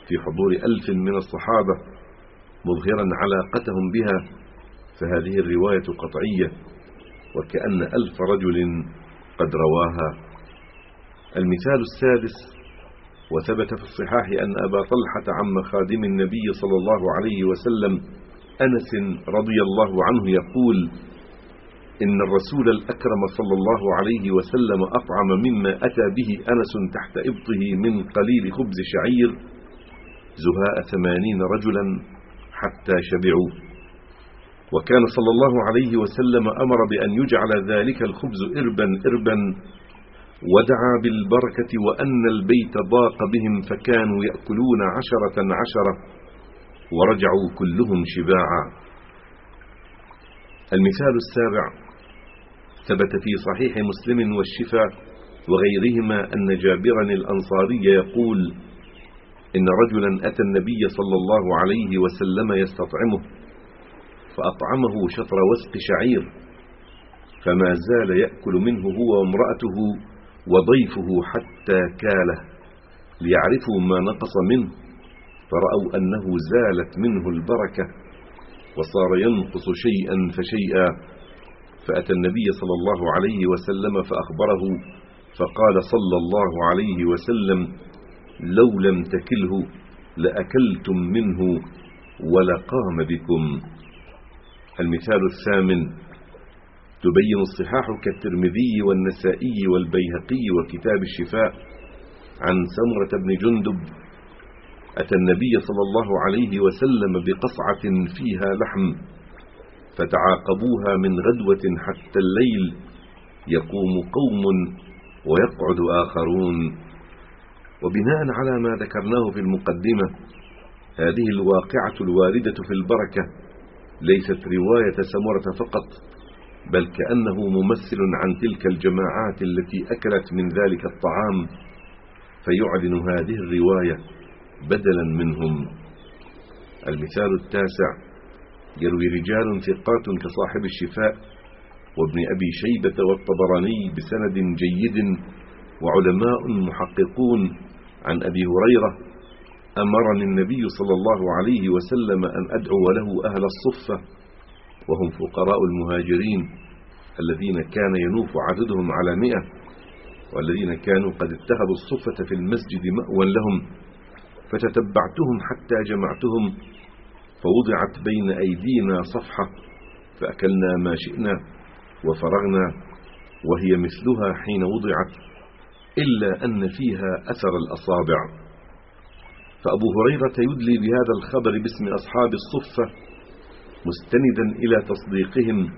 في حضور ألف من الصحابة مظهرا علاقتهم بها فهذه الرواية قطعية وكأن ألف رجل قد رواها. المثال السادس وثبت في الصحاح أن أبا طلحة عم خادم النبي صلى الله عليه وسلم أنس رضي الله عنه يقول إن الرسول الأكرم صلى الله عليه وسلم أطعم مما أتى به أنس تحت إبطه من قليل خبز شعير زهاء ثمانين رجلا حتى شبعوا وكان صلى الله عليه وسلم أمر بأن يجعل ذلك الخبز إربا إربا ودعا بالبركة وأن البيت ضاق بهم فكانوا يأكلون عشرة عشرة ورجعوا كلهم شباعا. المثال السابع ثبت في صحيح مسلم والشفاء وغيرهما أن جابرا الأنصاري يقول إن رجلا أتى النبي صلى الله عليه وسلم يستطعمه فأطعمه شطر وسق شعير فما زال يأكل منه هو وامرأته وضيفه حتى كاله ليعرفوا ما نقص منه. فرأوا أنه زالت منه البركة وصار ينقص شيئا فشيئا. فأتى النبي صلى الله عليه وسلم فأخبره فقال صلى الله عليه وسلم لو لم تكله لأكلتم منه ولقام بكم. المثال الثامن تبين الصحاح كالترمذي والنسائي والبيهقي وكتاب الشفاء عن سمرة بن جندب. أتى النبي صلى الله عليه وسلم بقصعة فيها لحم فتعاقبوها من غدوة حتى الليل. يقوم قوم ويقعد آخرون. وبناء على ما ذكرناه في المقدمة هذه الواقعة الواردة في البركة ليست رواية سمرة فقط بل كأنه ممثل عن تلك الجماعات التي أكلت من ذلك الطعام فيعلن هذه الرواية بدلا منهم. المثال التاسع يروي رجال ثقات كصاحب الشفاء وابن أبي شيبة والطبراني بسند جيد وعلماء محققون عن أبي هريرة أمرني النبي صلى الله عليه وسلم أن أدعو له أهل الصفة وهم فقراء المهاجرين الذين كان ينوف عددهم على مئة والذين كانوا قد اتخذوا الصفة في المسجد مأوى لهم فتتبعتهم حتى جمعتهم فوضعت بين أيدينا صفحة فأكلنا ما شئنا وفرغنا وهي مثلها حين وضعت إلا أن فيها أثر الأصابع. فأبو هريرة يدلي بهذا الخبر باسم أصحاب الصفة مستندا إلى تصديقهم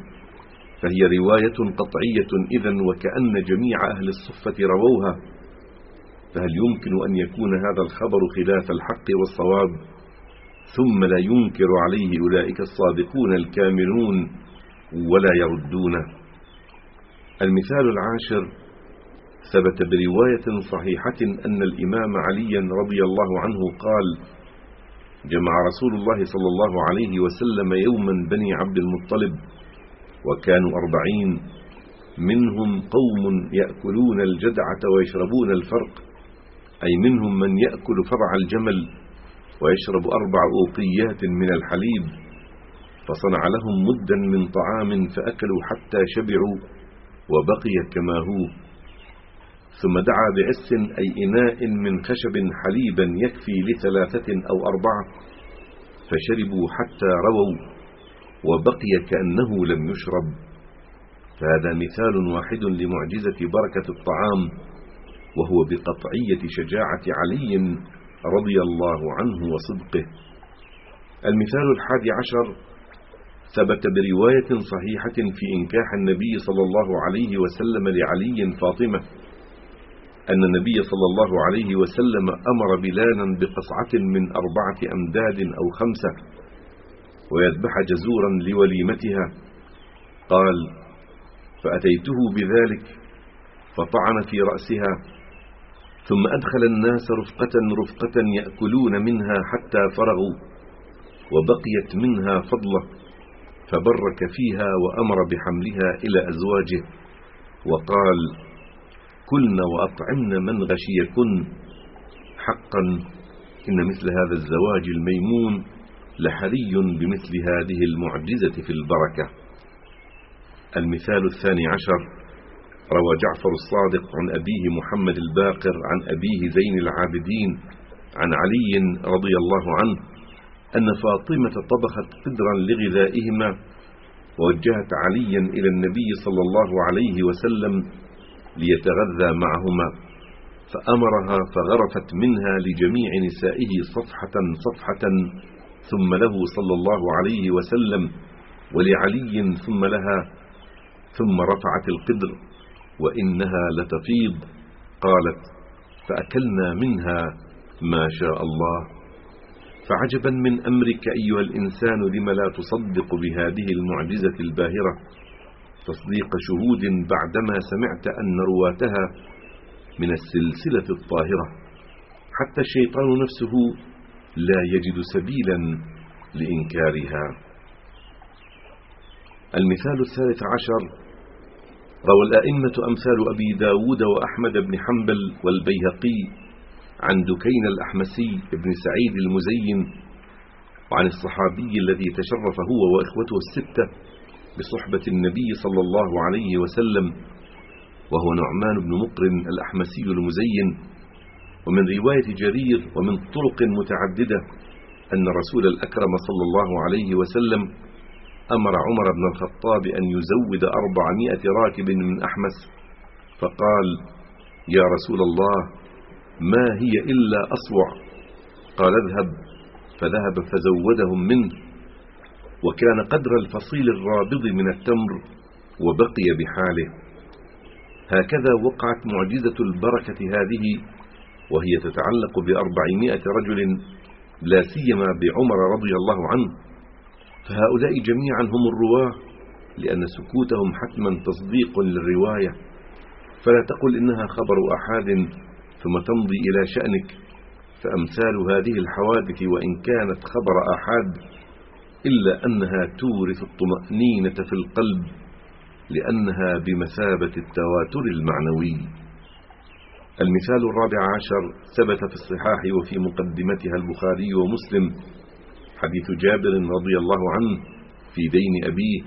فهي رواية قطعية إذا وكأن جميع أهل الصفة رووها. فهل يمكن أن يكون هذا الخبر خلاف الحق والصواب؟ ثم لا ينكر عليه أولئك الصادقون الكاملون ولا يردونه المثال العاشر ثبت برواية صحيحة أن الإمام عليا رضي الله عنه قال جمع رسول الله صلى الله عليه وسلم يوما بني عبد المطلب وكانوا أربعين. منهم قوم يأكلون الجدعة ويشربون الفرق أي منهم من يأكل فرع الجمل ويشرب أربع أوقيات من الحليب فصنع لهم مدا من طعام فأكلوا حتى شبعوا وبقي كما هو. ثم دعا بعس أي إناء من خشب حليبا يكفي لثلاثة أو أربعة فشربوا حتى رووا وبقي كأنه لم يشرب. فهذا مثال واحد لمعجزة بركة الطعام وهو بقطعية شجاعة علي رضي الله عنه وصدقه. المثال الحادي عشر ثبت برواية صحيحة في إنكاح النبي صلى الله عليه وسلم لعلي فاطمة. أن النبي صلى الله عليه وسلم أمر بلالا بقصعة من أربعة أمداد أو خمسة ويذبح جزورا لوليمتها. قال فأتيته بذلك فطعن في رأسها ثم أدخل الناس رفقة رفقة يأكلون منها حتى فرغوا وبقيت منها فضلة فبرك فيها وأمر بحملها إلى أزواجه وقال كلن وأطعمن من غشيكن حقا إن مثل هذا الزواج الميمون لحري بمثل هذه المعجزة في البركة. المثال الثاني عشر روى جعفر الصادق عن أبيه محمد الباقر عن أبيه زين العابدين عن علي رضي الله عنه أن فاطمة طبخت قدرا لغذائهما ووجهت عليا إلى النبي صلى الله عليه وسلم ليتغذى معهما. فأمرها فغرفت منها لجميع نسائه صفحة صفحة ثم له صلى الله عليه وسلم ولعلي ثم لها ثم رفعت القدر وإنها لتفيض. قالت فأكلنا منها ما شاء الله. فعجبا من أمرك أيها الإنسان لم لا تصدق بهذه المعجزة الباهرة. تصديق شهود بعدما سمعت أن رواتها من السلسلة الطاهرة. حتى الشيطان نفسه لا يجد سبيلا لإنكارها. المثال الثالث عشر. روى الأئمة أمثال أبي داود وأحمد بن حنبل والبيهقي عن دكين الأحمسي بن سعيد المزين وعن الصحابي الذي تشرف هو وإخوته الستة بصحبة النبي صلى الله عليه وسلم وهو نعمان بن مقرن الأحمسي المزين ومن رواية جرير ومن طرق متعددة أن رسول الأكرم صلى الله عليه وسلم أمر عمر بن الخطاب أن يزود أربعمائة راكب من أحمس فقال يا رسول الله ما هي إلا أصوع؟ قال اذهب. فذهب فزودهم منه وكان قدر الفصيل الرابض من التمر وبقي بحاله. هكذا وقعت معجزة البركة هذه وهي تتعلق بأربعمائة رجل لا سيما بعمر رضي الله عنه. فهؤلاء جميعا هم الرواة لأن سكوتهم حتما تصديق للرواية. فلا تقل إنها خبر أحد ثم تمضي إلى شأنك. فأمثال هذه الحوادث وإن كانت خبر أحد إلا أنها تورث الطمأنينة في القلب لأنها بمثابة التواتر المعنوي. المثال الرابع عشر ثبت في الصحاح وفي مقدمتها البخاري ومسلم حديث جابر رضي الله عنه في دين أبيه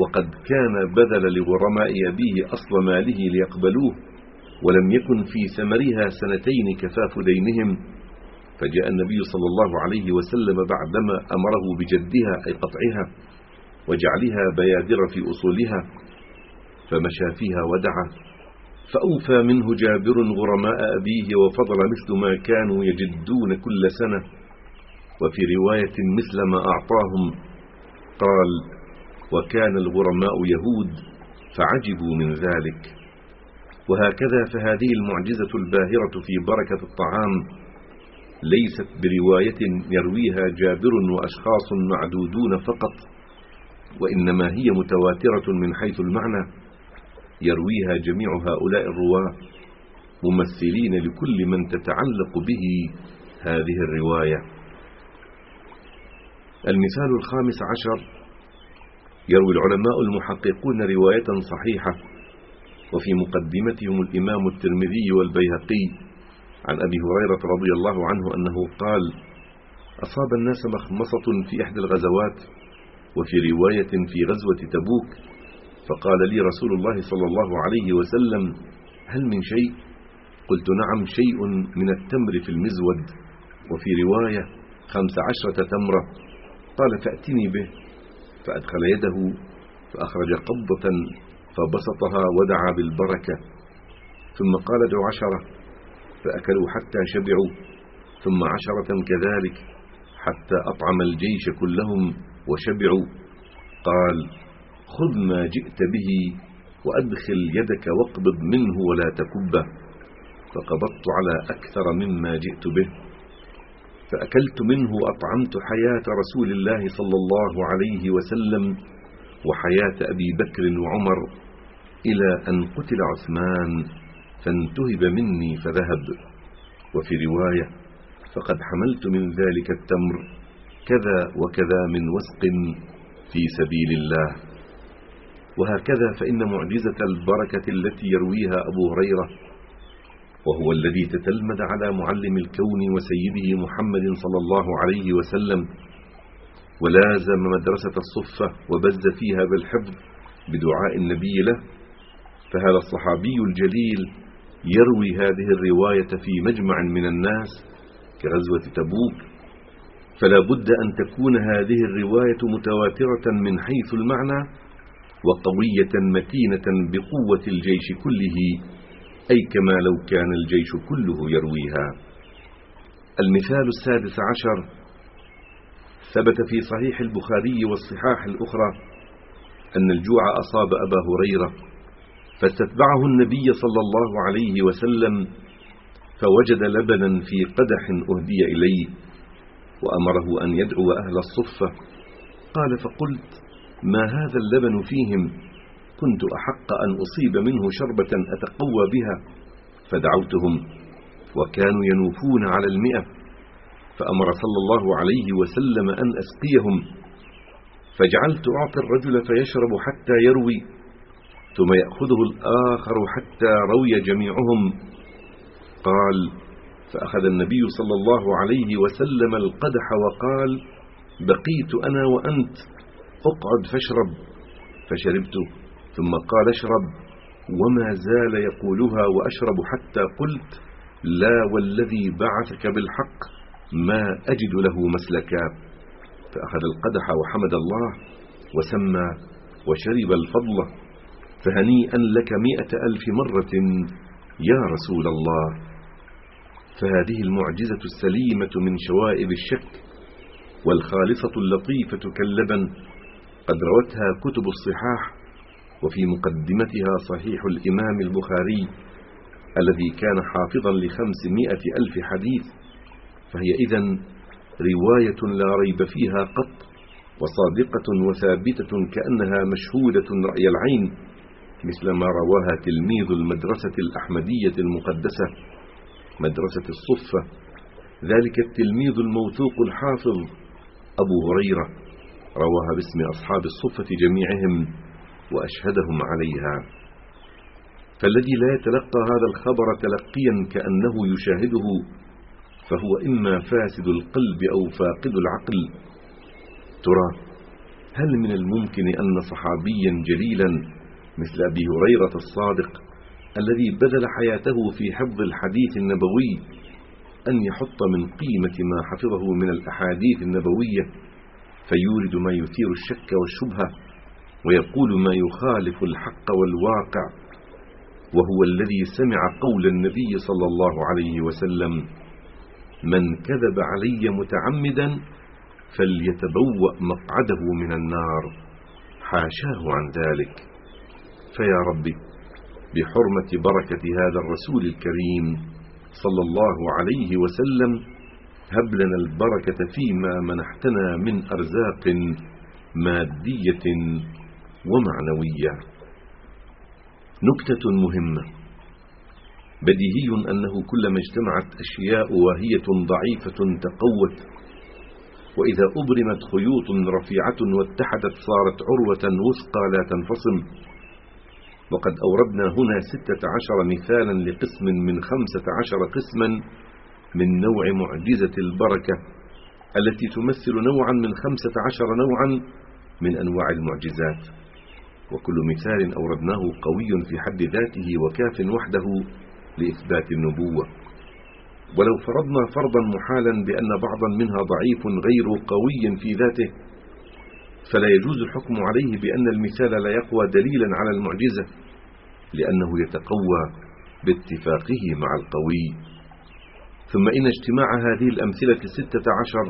وقد كان بذل لغرماء أبيه أصل ماله ليقبلوه ولم يكن في ثمرها سنتين كفاف دينهم فجاء النبي صلى الله عليه وسلم بعدما أمره بجدها أي قطعها وجعلها بيادر في أصولها فمشى فيها ودعا. فأوفى منه جابر غرماء أبيه وفضل مثل ما كانوا يجدون كل سنة. وفي رواية مثل ما أعطاهم قال وكان الغرماء يهود فعجبوا من ذلك. وهكذا فهذه المعجزة الباهرة في بركة الطعام ليست برواية يرويها جابر وأشخاص معدودون فقط وإنما هي متواترة من حيث المعنى. يرويها جميع هؤلاء الرواة ممثلين لكل من تتعلق به هذه الرواية. المثال الخامس عشر. يروي العلماء المحققون رواية صحيحة وفي مقدمتهم الإمام الترمذي والبيهقي. عن أبي هريرة رضي الله عنه أنه قال أصاب الناس مخمصة في إحدى الغزوات وفي رواية في غزوة تبوك فقال لي رسول الله صلى الله عليه وسلم هل من شيء؟ قلت نعم شيء من التمر في المزود وفي رواية خمس عشرة تمرة. قال فأتني به. فأدخل يده فأخرج قبضة فبسطها ودعا بالبركة. ثم قال ادعوا عشرة. فأكلوا حتى شبعوا ثم عشرة كذلك حتى أطعم الجيش كلهم وشبعوا. قال خذ ما جئت به وأدخل يدك واقبض منه ولا تكبه. فقبضت على أكثر مما جئت به. فأكلت منه وأطعمت حياة رسول الله صلى الله عليه وسلم وحياة أبي بكر وعمر إلى أن قتل عثمان. فانتهب مني فذهب. وفي رواية فقد حملت من ذلك التمر كذا وكذا من وسق في سبيل الله. وهكذا فإن معجزة البركة التي يرويها أبو هريرة وهو الذي تتلمذ على معلم الكون وسيده محمد صلى الله عليه وسلم ولازم مدرسة الصفة وبز فيها بالحفظ بدعاء النبي له. فهذا الصحابي الجليل يروي هذه الرواية في مجمع من الناس كغزوة تبوك. فلا بد أن تكون هذه الرواية متواترة من حيث المعنى وقوية متينة بقوة الجيش كله أي كما لو كان الجيش كله يرويها. المثال السادس عشر ثبت في صحيح البخاري والصحاح الأخرى أن الجوع أصاب أبا هريرة. فاستتبعه النبي صلى الله عليه وسلم فوجد لبنا في قدح أهدي إليه وأمره أن يدعو أهل الصفة. قال فقلت ما هذا اللبن فيهم؟ كنت أحق أن أصيب منه شربة أتقوى بها. فدعوتهم وكانوا ينوفون على المئة. فأمر صلى الله عليه وسلم أن أسقيهم. فجعلت أعطي الرجل فيشرب حتى يروي. ثم يأخذه الآخر حتى روي جميعهم. قال فأخذ النبي صلى الله عليه وسلم القدح وقال بقيت أنا وأنت أقعد فاشرب. فشربت ثم قال اشرب. وما زال يقولها وأشرب حتى قلت لا والذي بعثك بالحق ما أجد له مسلكا. فأخذ القدح وحمد الله وسمى وشرب الفضل. فهنيئا لك مئة ألف مرة يا رسول الله. فهذه المعجزة السليمة من شوائب الشك والخالصة اللطيفة كاللبن قد روتها كتب الصحاح وفي مقدمتها صحيح الإمام البخاري الذي كان حافظا لخمسمائة ألف حديث. فهي إذن رواية لا ريب فيها قط وصادقة وثابتة كأنها مشهودة رأي العين. مثل ما رواها تلميذ المدرسة الأحمدية المقدسة مدرسة الصفة. ذلك التلميذ الموثوق الحافظ أبو هريرة. رواها باسم أصحاب الصفة جميعهم وأشهدهم عليها. فالذي لا يتلقى هذا الخبر تلقيا كأنه يشاهده فهو إما فاسد القلب أو فاقد العقل. ترى هل من الممكن أن صحابيا جليلا مثل أبي هريرة الصادق الذي بذل حياته في حفظ الحديث النبوي أن يحط من قيمة ما حفظه من الأحاديث النبوية فيورد ما يثير الشك والشبهة ويقول ما يخالف الحق والواقع وهو الذي سمع قول النبي صلى الله عليه وسلم من كذب علي متعمدا فليتبوأ مقعده من النار حاشاه عن ذلك. فيا ربي؟ بحرمة بركة هذا الرسول الكريم صلى الله عليه وسلم هب لنا البركة فيما منحتنا من أرزاق مادية ومعنوية. نكتة مهمة. بديهي أنه كلما اجتمعت أشياء واهية ضعيفة تقوت وإذا أبرمت خيوط رفيعة واتحدت صارت عروة وثقى لا تنفصم. وقد أوردنا هنا ستة عشر مثالا لقسم من خمسة عشر قسما من نوع معجزة البركة التي تمثل نوعا من خمسة عشر نوعا من أنواع المعجزات. وكل مثال أوردناه قوي في حد ذاته وكاف وحده لإثبات النبوة. ولو فرضنا فرضا محالا بأن بعضا منها ضعيف غير قوي في ذاته فلا يجوز الحكم عليه بأن المثال لا يقوى دليلا على المعجزة لأنه يتقوى باتفاقه مع القوي. ثم إن اجتماع هذه الأمثلة الستة عشر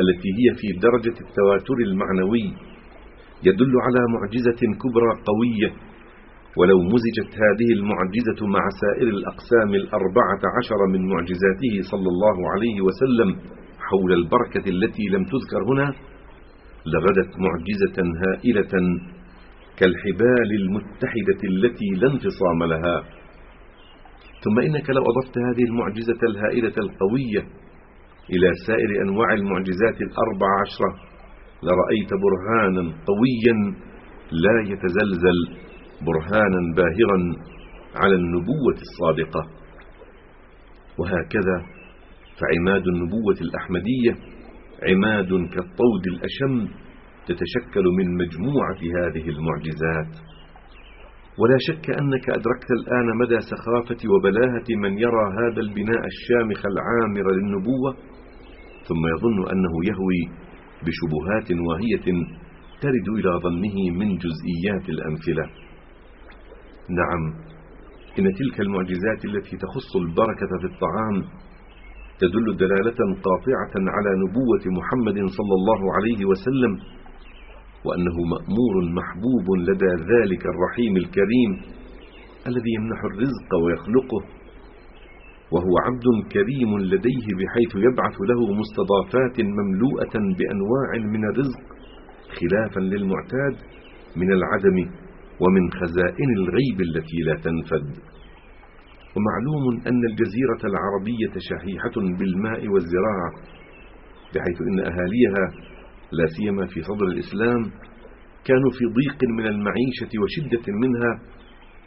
التي هي في درجة التواتر المعنوي يدل على معجزة كبرى قوية ولو مزجت هذه المعجزة مع سائر الأقسام الأربعة عشر من معجزاته صلى الله عليه وسلم حول البركة التي لم تذكر هنا لغدت معجزة هائلة كالحبال المتحدة التي لا انفصام لها. ثم إنك لو أضفت هذه المعجزة الهائلة القوية إلى سائر أنواع المعجزات الأربع عشرة لرأيت برهانا قويا لا يتزلزل برهانا باهرا على النبوة الصادقة. وهكذا فعماد النبوة الأحمدية عماد كالطود الأشم تتشكل من مجموعة هذه المعجزات. ولا شك أنك أدركت الآن مدى سخافة وبلاهة من يرى هذا البناء الشامخ العامر للنبوة ثم يظن أنه يهوي بشبهات واهية ترد إلى ظنه من جزئيات الأمثلة. نعم إن تلك المعجزات التي تخص البركة في الطعام تدل دلالة قاطعة على نبوة محمد صلى الله عليه وسلم وأنه مأمور محبوب لدى ذلك الرحيم الكريم الذي يمنح الرزق ويخلقه وهو عبد كريم لديه بحيث يبعث له مستضافات مملوءة بأنواع من الرزق خلافا للمعتاد من العدم ومن خزائن الغيب التي لا تنفد. ومعلوم أن الجزيرة العربية شحيحة بالماء والزراعة بحيث إن أهاليها لا سيما في صدر الإسلام كانوا في ضيق من المعيشة وشدة منها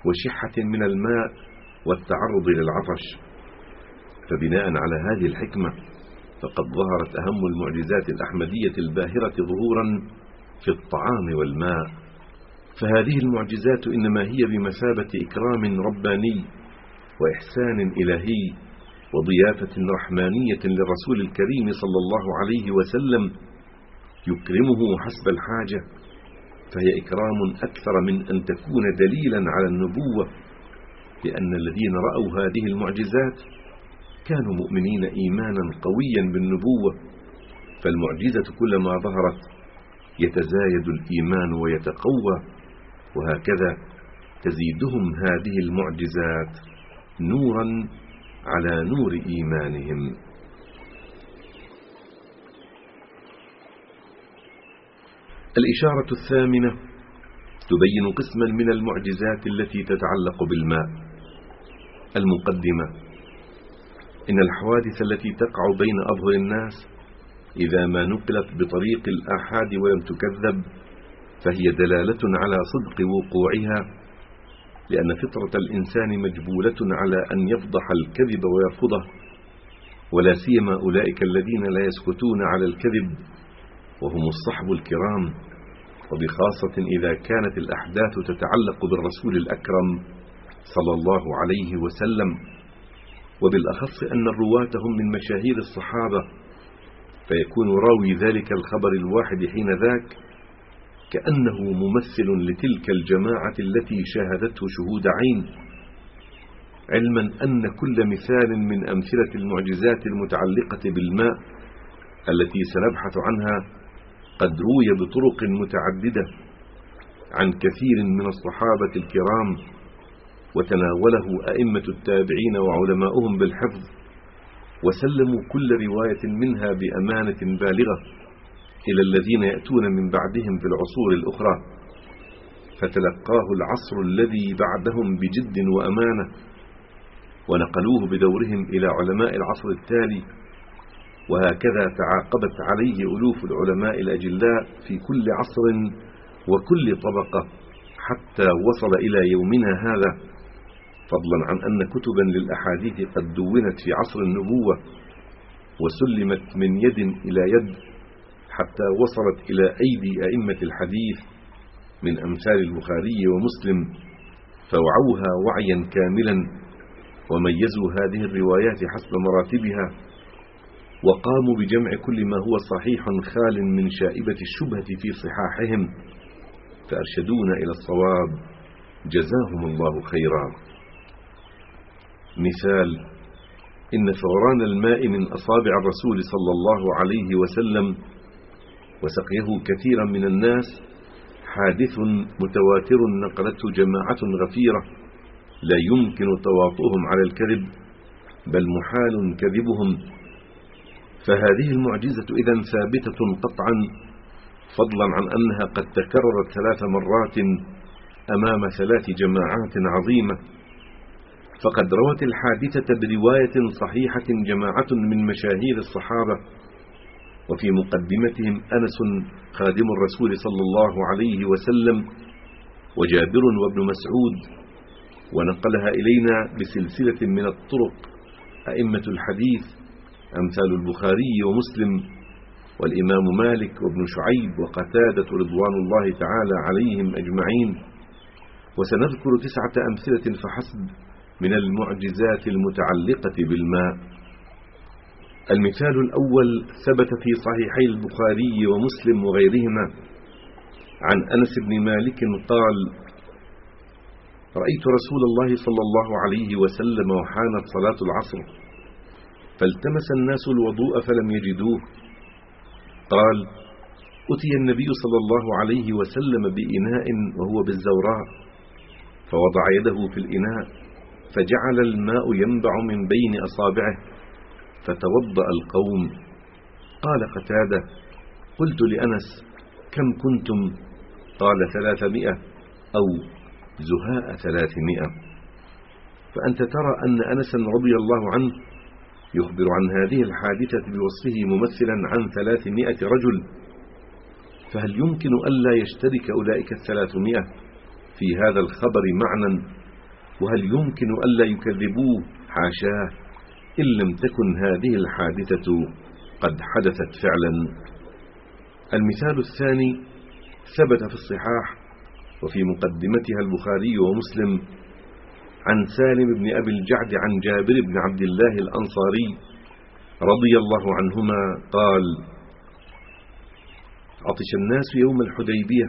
وشحة من الماء والتعرض للعطش. فبناء على هذه الحكمة فقد ظهرت أهم المعجزات الأحمدية الباهرة ظهورا في الطعام والماء. فهذه المعجزات إنما هي بمثابة إكرام رباني وإحسان إلهي وضيافة رحمانية للرسول الكريم صلى الله عليه وسلم يكرمه حسب الحاجة فهي إكرام أكثر من أن تكون دليلا على النبوة لأن الذين رأوا هذه المعجزات كانوا مؤمنين إيمانا قويا بالنبوة فالمعجزة كلما ظهرت يتزايد الإيمان ويتقوى وهكذا تزيدهم هذه المعجزات. نورا على نور إيمانهم. الإشارة الثامنة تبين قسما من المعجزات التي تتعلق بالماء. المقدمة إن الحوادث التي تقع بين أظهر الناس إذا ما نقلت بطريق الآحاد ولم تكذب فهي دلالة على صدق وقوعها لأن فطرة الإنسان مجبولة على أن يفضح الكذب ويرفضه ولا سيما أولئك الذين لا يسكتون على الكذب وهم الصحب الكرام. وبخاصة إذا كانت الأحداث تتعلق بالرسول الأكرم صلى الله عليه وسلم. وبالأخص أن الرواة هم من مشاهير الصحابة فيكون راوي ذلك الخبر الواحد حين ذاك كأنه ممثل لتلك الجماعة التي شاهدته شهود عين. علما أن كل مثال من أمثلة المعجزات المتعلقة بالماء التي سنبحث عنها قد روي بطرق متعددة عن كثير من الصحابة الكرام وتناوله أئمة التابعين وعلماؤهم بالحفظ وسلموا كل رواية منها بأمانة بالغة. إلى الذين يأتون من بعدهم في العصور الأخرى فتلقاه العصر الذي بعدهم بجد وأمانة ونقلوه بدورهم إلى علماء العصر التالي وهكذا تعاقبت عليه ألوف العلماء الأجلاء في كل عصر وكل طبقة حتى وصل إلى يومنا هذا فضلا عن أن كتبا للأحاديث قد دونت في عصر النبوة وسلمت من يد إلى يد حتى وصلت إلى أيدي أئمة الحديث من أمثال البخاري ومسلم فوعوها وعيا كاملا وميزوا هذه الروايات حسب مراتبها وقاموا بجمع كل ما هو صحيح خال من شائبة الشبهة في صحاحهم فأرشدونا إلى الصواب. جزاهم الله خيرا. مثال إن فوران الماء من أصابع الرسول صلى الله عليه وسلم وسقيه كثيرا من الناس حادث متواتر نقلته جماعة غفيرة لا يمكن تواطؤهم على الكذب بل محال كذبهم. فهذه المعجزة إذا ثابتة قطعا فضلا عن أنها قد تكررت ثلاث مرات أمام ثلاث جماعات عظيمة. فقد روت الحادثة برواية صحيحة جماعة من مشاهير الصحابة وفي مقدمتهم أنس خادم الرسول صلى الله عليه وسلم وجابر وابن مسعود ونقلها إلينا بسلسلة من الطرق أئمة الحديث أمثال البخاري ومسلم والإمام مالك وابن شعيب وقتادة رضوان الله تعالى عليهم أجمعين. وسنذكر تسعة أمثلة فحسب من المعجزات المتعلقة بالماء. المثال الأول ثبت في صحيحي البخاري ومسلم وغيرهما. عن أنس بن مالك قال رأيت رسول الله صلى الله عليه وسلم وحانت صلاة العصر فالتمس الناس الوضوء فلم يجدوه. قال أتي النبي صلى الله عليه وسلم بإناء وهو بالزوراء فوضع يده في الإناء فجعل الماء ينبع من بين أصابعه. فتوضأ القوم. قال قتادة قلت لأنس كم كنتم؟ قال ثلاثمائة أو زهاء ثلاثمائة. فأنت ترى أن أنسا رضي الله عنه يخبر عن هذه الحادثة بوصفه ممثلا عن ثلاثمائة رجل. فهل يمكن ألا يشترك أولئك الثلاثمائة في هذا الخبر معنى وهل يمكن ألا يكذبوه؟ حاشاه. إن لم تكن هذه الحادثة قد حدثت فعلا. المثال الثاني ثبت في الصحاح وفي مقدمتها البخاري ومسلم عن سالم بن أبي الجعد عن جابر بن عبد الله الأنصاري رضي الله عنهما قال عطش الناس يوم الحديبية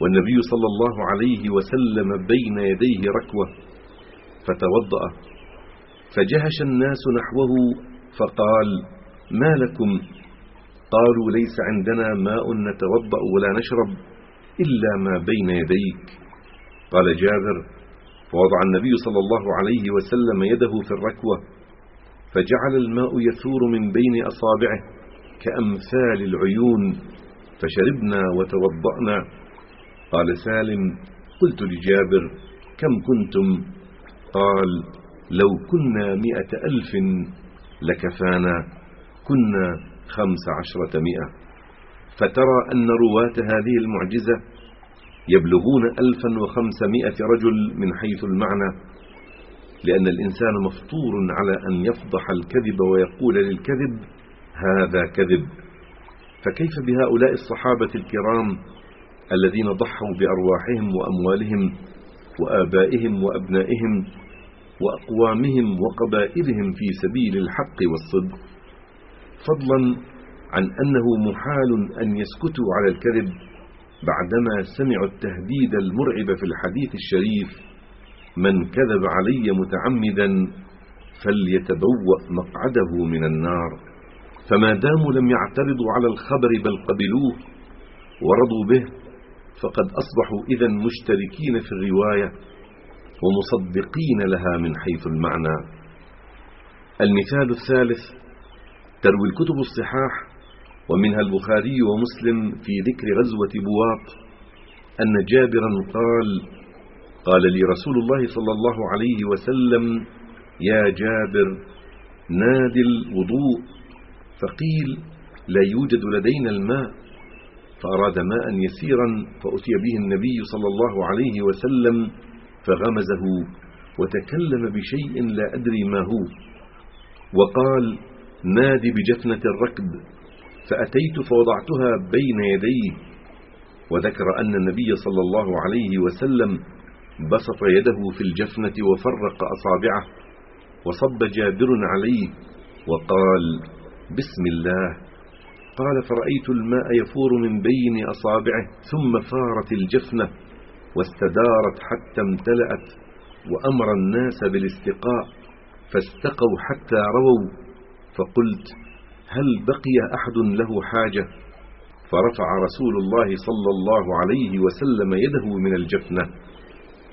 والنبي صلى الله عليه وسلم بين يديه ركوة فتوضأ. فجهش الناس نحوه فقال ما لكم؟ قالوا ليس عندنا ماء نتوضأ ولا نشرب إلا ما بين يديك. قال جابر فوضع النبي صلى الله عليه وسلم يده في الركوة فجعل الماء يثور من بين أصابعه كأمثال العيون فشربنا وتوضأنا. قال سالم قلت لجابر كم كنتم؟ قال لو كنا مئة ألف لكفانا كنا خمس عشرة مئة. فترى أن رواة هذه المعجزة يبلغون ألفا وخمسمائة رجل من حيث المعنى لأن الإنسان مفطور على أن يفضح الكذب ويقول للكذب هذا كذب. فكيف بهؤلاء الصحابة الكرام الذين ضحوا بأرواحهم وأموالهم وآبائهم وأبنائهم وأقوامهم وقبائلهم في سبيل الحق والصدق. فضلا عن أنه محال أن يسكتوا على الكذب بعدما سمعوا التهديد المرعب في الحديث الشريف من كذب علي متعمدا فليتبوأ مقعده من النار. فما داموا لم يعترضوا على الخبر بل قبلوه ورضوا به فقد أصبحوا إذا مشتركين في الرواية. ومصدقين لها من حيث المعنى. المثال الثالث تروي الكتب الصحاح ومنها البخاري ومسلم في ذكر غزوة بواط أن جابرا قال قال لي رسول الله صلى الله عليه وسلم يا جابر نادي الوضوء فقيل لا يوجد لدينا الماء. فأراد ماء يسيرا فأتي به النبي صلى الله عليه وسلم فغمزه وتكلم بشيء لا أدري ما هو. وقال نادي بجفنة الركب فأتيت فوضعتها بين يديه. وذكر أن النبي صلى الله عليه وسلم بسط يده في الجفنة وفرق أصابعه وصب جابر عليه وقال بسم الله. قال فرأيت الماء يفور من بين أصابعه ثم فارت الجفنة واستدارت حتى امتلأت وأمر الناس بالاستقاء فاستقوا حتى رووا. فقلت هل بقي أحد له حاجة؟ فرفع رسول الله صلى الله عليه وسلم يده من الجفنة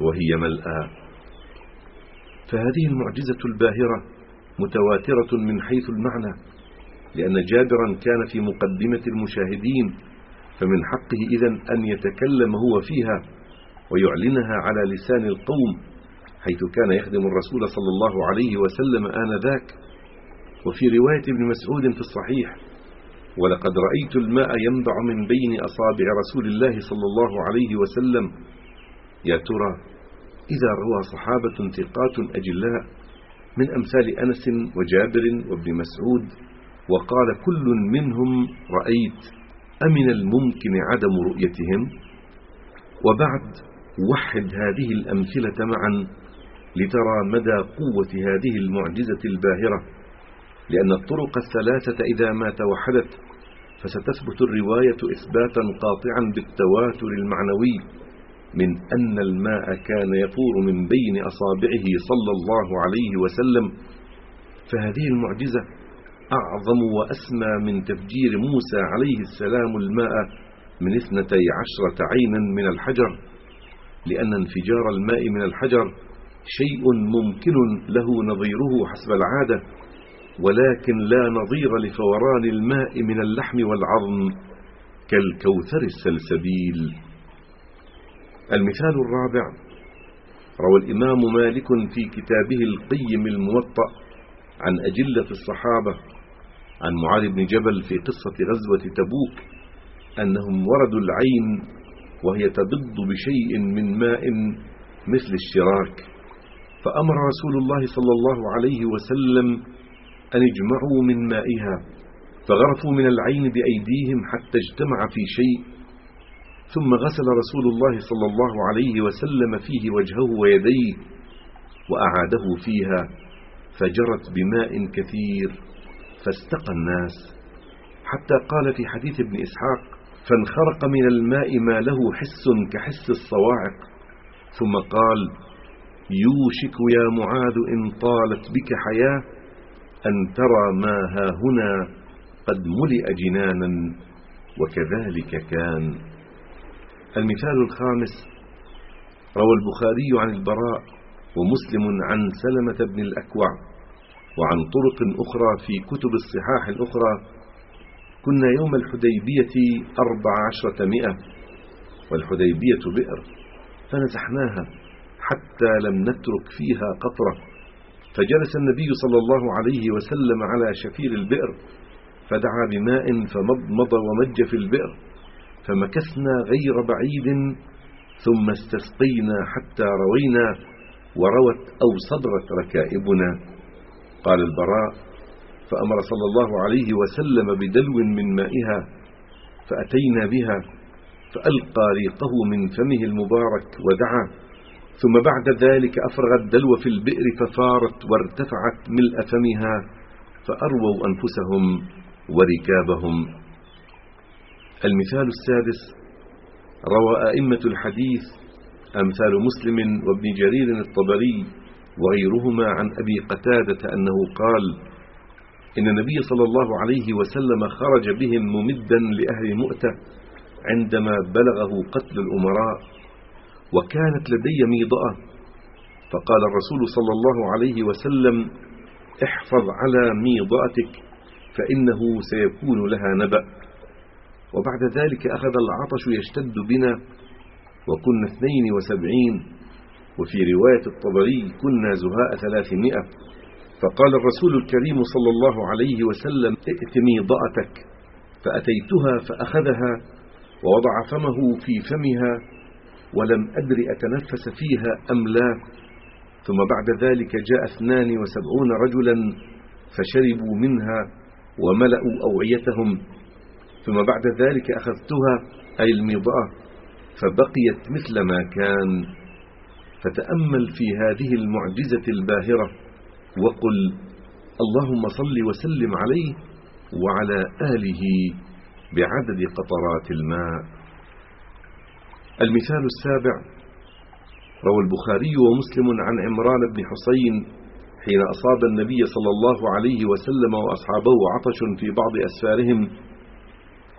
وهي ملآ فهذه المعجزة الباهرة متواترة من حيث المعنى لأن جابرا كان في مقدمة المشاهدين فمن حقه إذن أن يتكلم هو فيها. ويعلنها على لسان القوم حيث كان يخدم الرسول صلى الله عليه وسلم آنذاك. وفي رواية ابن مسعود في الصحيح ولقد رأيت الماء ينبع من بين أصابع رسول الله صلى الله عليه وسلم. يا ترى إذا روى صحابة ثقات أجلاء من أمثال أنس وجابر وابن مسعود وقال كل منهم رأيت أمن الممكن عدم رؤيتهم؟ وبعد وحد هذه الأمثلة معا لترى مدى قوة هذه المعجزة الباهرة لأن الطرق الثلاثة إذا ما توحدت فستثبت الرواية إثباتا قاطعا بالتواتر المعنوي من أن الماء كان يفور من بين أصابعه صلى الله عليه وسلم. فهذه المعجزة أعظم وأسمى من تفجير موسى عليه السلام الماء من اثنتي عشرة عينا من الحجر. لأن انفجار الماء من الحجر شيء ممكن له نظيره حسب العادة ولكن لا نظير لفوران الماء من اللحم والعظم كالكوثر السلسبيل. المثال الرابع روى الإمام مالك في كتابه القيم الموطأ عن أجلة الصحابة عن معاذ بن جبل في قصة غزوة تبوك أنهم وردوا العين وهي تبض بشيء من ماء مثل الشراك. فأمر رسول الله صلى الله عليه وسلم أن اجمعوا من مائها فغرفوا من العين بأيديهم حتى اجتمع في شيء. ثم غسل رسول الله صلى الله عليه وسلم فيه وجهه ويديه وأعاده فيها فجرت بماء كثير فاستقى الناس. حتى قال في حديث ابن إسحاق فانخرق من الماء ما له حس كحس الصواعق. ثم قال يوشك يا معاذ إن طالت بك حياة أن ترى ما ها هنا قد ملئ جنانا وكذلك كان. المثال الخامس روى البخاري عن البراء ومسلم عن سلمة بن الأكوع وعن طرق أخرى في كتب الصحاح الأخرى كنا يوم الحديبية أربع عشرة مئة والحديبية بئر فنزحناها حتى لم نترك فيها قطرة. فجلس النبي صلى الله عليه وسلم على شفير البئر فدعا بماء فمضمض ومج في البئر فمكثنا غير بعيد ثم استسقينا حتى روينا وروت أو صدرت ركائبنا. قال البراء فأمر صلى الله عليه وسلم بدلو من مائها فأتينا بها فألقى ريقه من فمه المبارك ودعا ثم بعد ذلك أفرغ الدلو في البئر ففارت وارتفعت ملء فمها فأرووا أنفسهم وركابهم. المثال السادس روى أئمة الحديث أمثال مسلم وابن جرير الطبري وغيرهما عن أبي قتادة أنه قال إن النبي صلى الله عليه وسلم خرج بهم ممدا لأهل مؤتة عندما بلغه قتل الأمراء وكانت لدي ميضأة. فقال الرسول صلى الله عليه وسلم احفظ على ميضأتك فإنه سيكون لها نبأ. وبعد ذلك أخذ العطش يشتد بنا وكنا اثنين وسبعين. وفي رواية الطبري كنا زهاء ثلاثمائة. فقال الرسول الكريم صلى الله عليه وسلم ائت ميضأتك. فأتيتها فأخذها ووضع فمه في فمها ولم أدر أتنفس فيها أم لا. ثم بعد ذلك جاء اثنان وسبعون رجلا فشربوا منها وملأوا أوعيتهم. ثم بعد ذلك أخذتها أي الميضأة فبقيت مثل ما كان. فتأمل في هذه المعجزة الباهرة. وقل اللهم صل وسلم عليه وعلى آله بعدد قطرات الماء. المثال السابع روى البخاري ومسلم عن عمران بن حسين حين أصاب النبي صلى الله عليه وسلم وأصحابه عطش في بعض أسفارهم.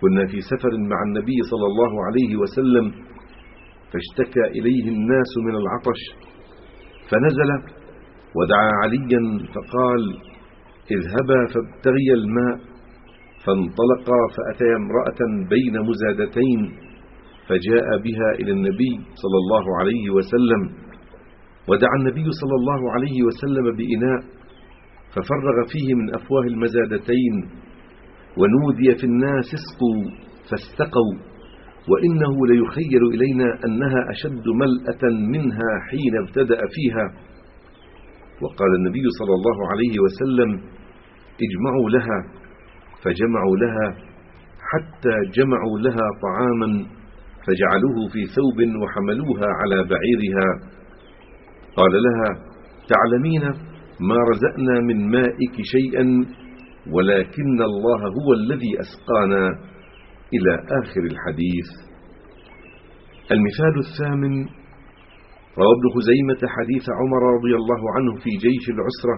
كنا في سفر مع النبي صلى الله عليه وسلم فاشتكى إليه الناس من العطش فنزل ودعا عليا فقال اذهبا فابتغي الماء. فانطلقا فأتيا امرأة بين مزادتين فجاء بها إلى النبي صلى الله عليه وسلم. ودعا النبي صلى الله عليه وسلم بإناء ففرغ فيه من أفواه المزادتين ونودي في الناس اسقوا فاستقوا وإنه ليخيل إلينا أنها أشد ملأة منها حين ابتدأ فيها. وقال النبي صلى الله عليه وسلم اجمعوا لها فجمعوا لها حتى جمعوا لها طعاما فجعلوه في ثوب وحملوها على بعيرها. قال لها تعلمين ما رزقنا من مائك شيئا ولكن الله هو الذي أسقانا إلى آخر الحديث. المثال الثامن روى ابن خزيمة حديث عمر رضي الله عنه في جيش العسرة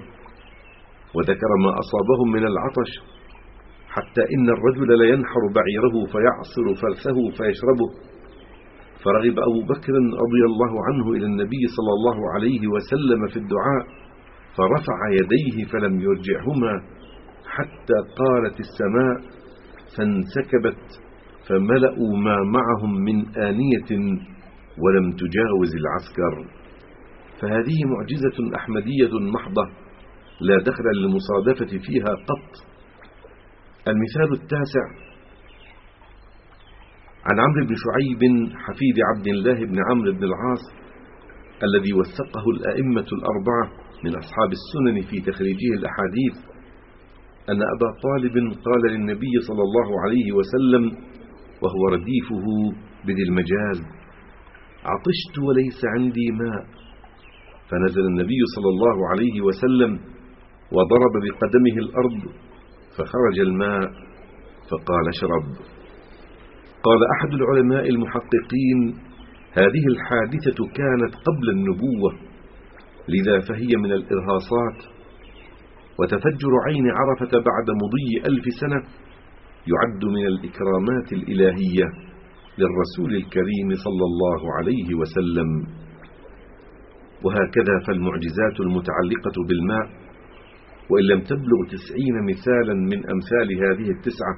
وذكر ما أصابهم من العطش حتى إن الرجل لينحر بعيره فيعصر فرثه فيشربه. فرغب أبو بكر رضي الله عنه إلى النبي صلى الله عليه وسلم في الدعاء فرفع يديه فلم يرجعهما حتى قالت السماء فانسكبت فملأوا ما معهم من آنية ولم تجاوز العسكر. فهذه معجزة أحمدية محضة لا دخل للمصادفة فيها قط. المثال التاسع عن عمرو بن شعيب حفيد عبد الله بن عمرو بن العاص الذي وثقه الأئمة الأربعة من أصحاب السنن في تخريجه الأحاديث أن أبا طالب قال للنبي صلى الله عليه وسلم وهو رديفه بذي المجاز عطشت وليس عندي ماء. فنزل النبي صلى الله عليه وسلم وضرب بقدمه الأرض فخرج الماء فقال اشرب قال أحد العلماء المحققين هذه الحادثة كانت قبل النبوة لذا فهي من الإرهاصات. وتفجر عين عرفة بعد مضي ألف سنة يعد من الإكرامات الإلهية. للرسول الكريم صلى الله عليه وسلم. وهكذا فالمعجزات المتعلقة بالماء وإن لم تبلغ تسعين مثالا من أمثال هذه التسعة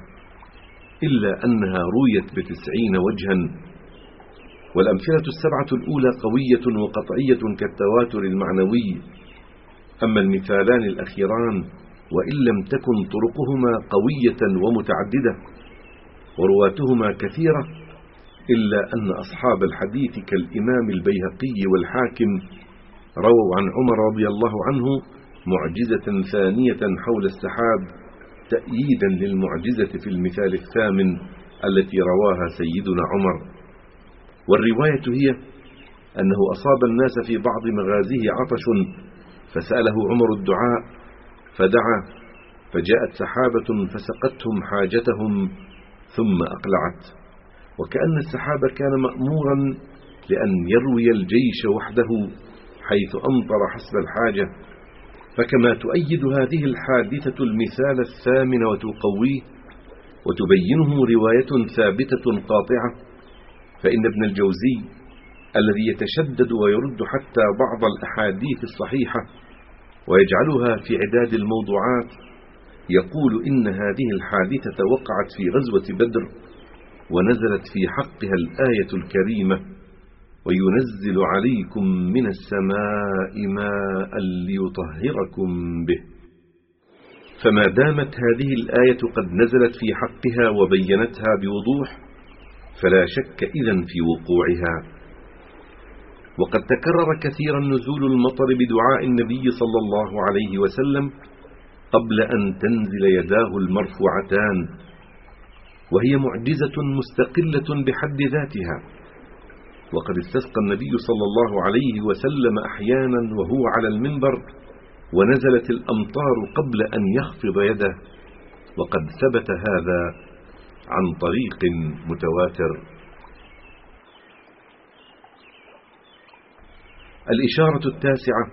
إلا أنها رويت بتسعين وجها. والأمثلة السبعة الأولى قوية وقطعية كالتواتر المعنوي. أما المثالان الأخيران وإن لم تكن طرقهما قوية ومتعددة ورواتهما كثيرة إلا أن أصحاب الحديث كالإمام البيهقي والحاكم رووا عن عمر رضي الله عنه معجزة ثانية حول السحاب تأييدا للمعجزة في المثال الثامن التي رواها سيدنا عمر. والرواية هي أنه أصاب الناس في بعض مغازيه عطش فسأله عمر الدعاء فدعا فجاءت سحابة فسقتهم حاجتهم ثم أقلعت. وكأن السحاب كان مأمورا لأن يروي الجيش وحده حيث أمطر حسب الحاجة. فكما تؤيد هذه الحادثة المثال الثامن وتقويه وتبينه رواية ثابتة قاطعة فإن ابن الجوزي الذي يتشدد ويرد حتى بعض الأحاديث الصحيحة ويجعلها في عداد الموضوعات يقول إن هذه الحادثة وقعت في غزوة بدر ونزلت في حقها الآية الكريمة وينزل عليكم من السماء ماء ليطهركم به. فما دامت هذه الآية قد نزلت في حقها وبينتها بوضوح فلا شك إذا في وقوعها. وقد تكرر كثيرا نزول المطر بدعاء النبي صلى الله عليه وسلم قبل أن تنزل يداه المرفوعتان وهي معجزة مستقلة بحد ذاتها. وقد استسقى النبي صلى الله عليه وسلم أحيانا وهو على المنبر ونزلت الأمطار قبل أن يخفض يده. وقد ثبت هذا عن طريق متواتر. الإشارة التاسعة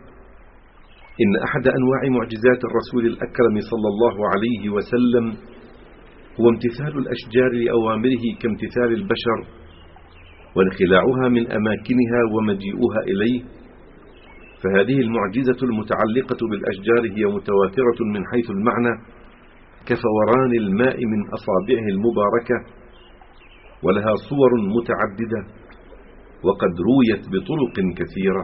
إن أحد أنواع معجزات الرسول الأكرم صلى الله عليه وسلم هو امتثال الأشجار لأوامره كامتثال البشر وانخلاعها من أماكنها ومجيئها إليه. فهذه المعجزة المتعلقة بالأشجار هي متواترة من حيث المعنى كفوران الماء من أصابعه المباركة ولها صور متعددة وقد رويت بطرق كثيرة.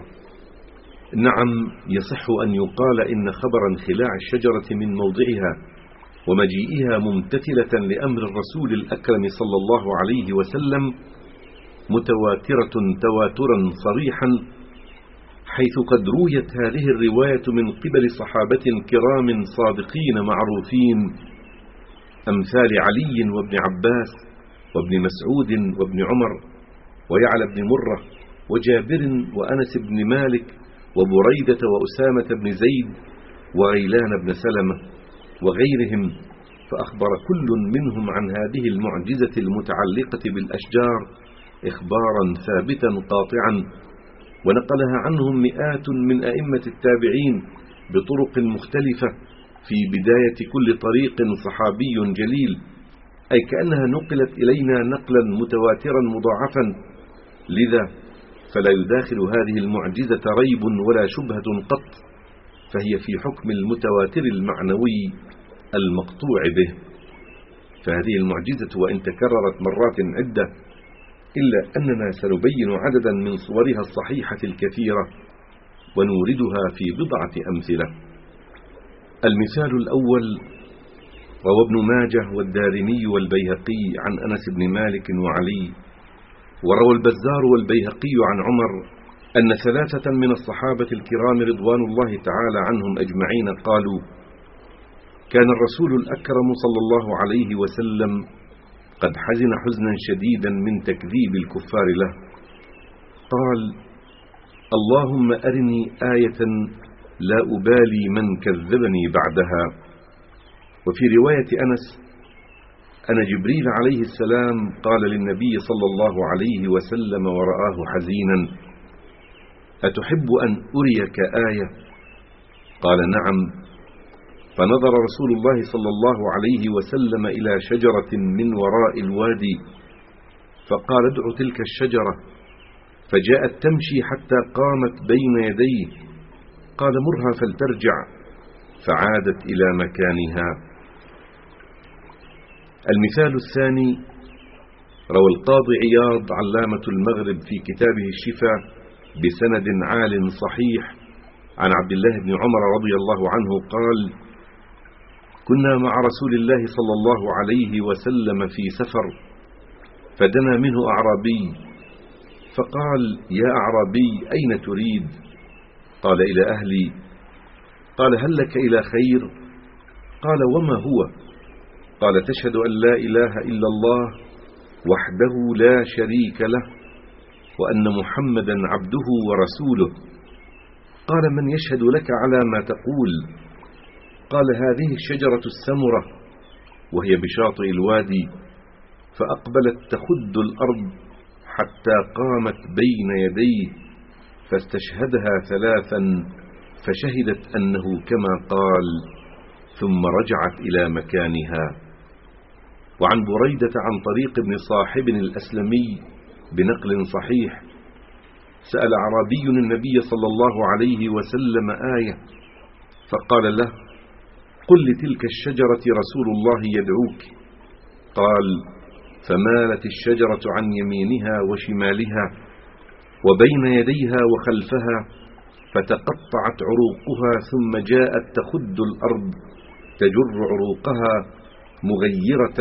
نعم يصح أن يقال إن خبر انخلاع الشجرة من موضعها ومجيئها ممتثلة لأمر الرسول الأكرم صلى الله عليه وسلم متواترة تواترا صريحا حيث قد رويت هذه الرواية من قبل صحابة كرام صادقين معروفين أمثال علي وابن عباس وابن مسعود وابن عمر ويعلى بن مرة وجابر وأنس بن مالك وبريدة وأسامة بن زيد وغيلان بن سلمة. وغيرهم فأخبر كل منهم عن هذه المعجزة المتعلقة بالأشجار إخبارا ثابتا قاطعا ونقلها عنهم مئات من أئمة التابعين بطرق مختلفة في بداية كل طريق صحابي جليل أي كأنها نقلت إلينا نقلا متواترا مضاعفا. لذا فلا يداخل هذه المعجزة ريب ولا شبهة قط. فهي في حكم المتواتر المعنوي المقطوع به. فهذه المعجزة وإن تكررت مرات عدة إلا أننا سنبين عددا من صورها الصحيحة الكثيرة ونوردها في بضعة أمثلة. المثال الأول روى ابن ماجه والدارمي والبيهقي عن أنس بن مالك وعلي وروى البزار والبيهقي عن عمر أن ثلاثة من الصحابة الكرام رضوان الله تعالى عنهم أجمعين قالوا كان الرسول الأكرم صلى الله عليه وسلم قد حزن حزنا شديدا من تكذيب الكفار له. قال اللهم أرني آية لا أبالي من كذبني بعدها. وفي رواية أنس أن جبريل عليه السلام قال للنبي صلى الله عليه وسلم ورآه حزينا. أتحب أن أريك آية؟ قال نعم. فنظر رسول الله صلى الله عليه وسلم إلى شجرة من وراء الوادي فقال ادع تلك الشجرة. فجاءت تمشي حتى قامت بين يديه. قال مرها فلترجع. فعادت إلى مكانها. المثال الثاني روى القاضي عياض علامة المغرب في كتابه الشفاء. بسند عال صحيح. عن عبد الله بن عمر رضي الله عنه قال كنا مع رسول الله صلى الله عليه وسلم في سفر فدنا منه أعرابي فقال يا أعرابي أين تريد؟ قال إلى أهلي. قال هل لك إلى خير؟ قال وما هو؟ قال تشهد أن لا إله إلا الله وحده لا شريك له. وأن محمدا عبده ورسوله. قال من يشهد لك على ما تقول؟ قال هذه الشجرة السمرة وهي بشاطئ الوادي فأقبلت تخد الأرض حتى قامت بين يديه فاستشهدها ثلاثا فشهدت أنه كما قال ثم رجعت إلى مكانها. وعن بريدة عن طريق ابن صاحب الأسلمي بنقل صحيح. سأل عربي النبي صلى الله عليه وسلم آية فقال له قل لتلك الشجرة رسول الله يدعوك. قال فمالت الشجرة عن يمينها وشمالها وبين يديها وخلفها فتقطعت عروقها ثم جاءت تخد الأرض تجر عروقها مغيرة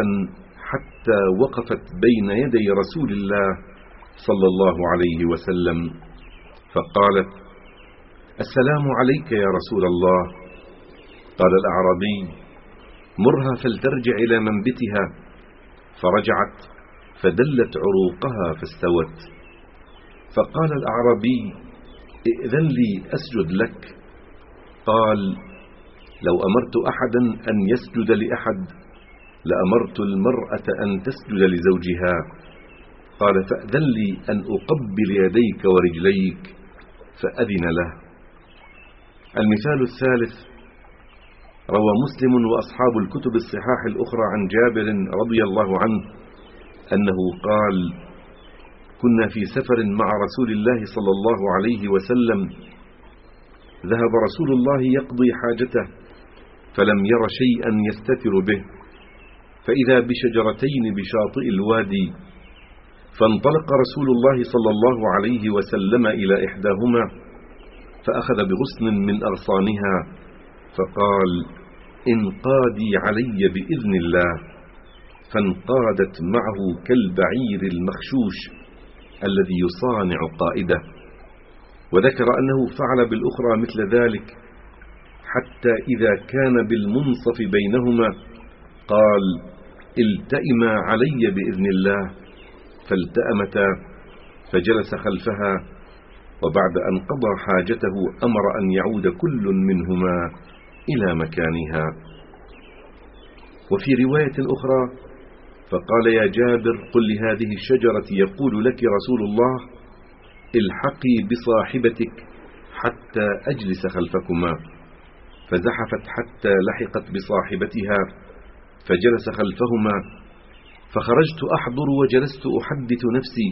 حتى وقفت بين يدي رسول الله صلى الله عليه وسلم فقالت السلام عليك يا رسول الله. قال الأعرابي مرها فلترجع إلى منبتها. فرجعت فدلت عروقها فاستوت. فقال الأعرابي ائذن لي أسجد لك. قال لو أمرت أحدا أن يسجد لأحد لأمرت المرأة أن تسجد لزوجها. قال فأذن لي أن أقبل يديك ورجليك فأذن له. المثال الثالث روى مسلم وأصحاب الكتب الصحاح الأخرى عن جابر رضي الله عنه أنه قال كنا في سفر مع رسول الله صلى الله عليه وسلم. ذهب رسول الله يقضي حاجته فلم ير شيئا يستتر به. فإذا بشجرتين بشاطئ الوادي فانطلق رسول الله صلى الله عليه وسلم إلى إحداهما فأخذ بغصن من أغصانها فقال انقادي علي بإذن الله. فانقادت معه كالبعير المخشوش الذي يصانع قائده. وذكر أنه فعل بالأخرى مثل ذلك حتى إذا كان بالمنصف بينهما قال التئما علي بإذن الله. فالتأمتا فجلس خلفها وبعد أن قضى حاجته أمر أن يعود كل منهما إلى مكانها. وفي رواية أخرى فقال يا جابر قل لهذه الشجرة يقول لك رسول الله الحقي بصاحبتك حتى أجلس خلفكما. فزحفت حتى لحقت بصاحبتها فجلس خلفهما فخرجت أحضر وجلست أحدث نفسي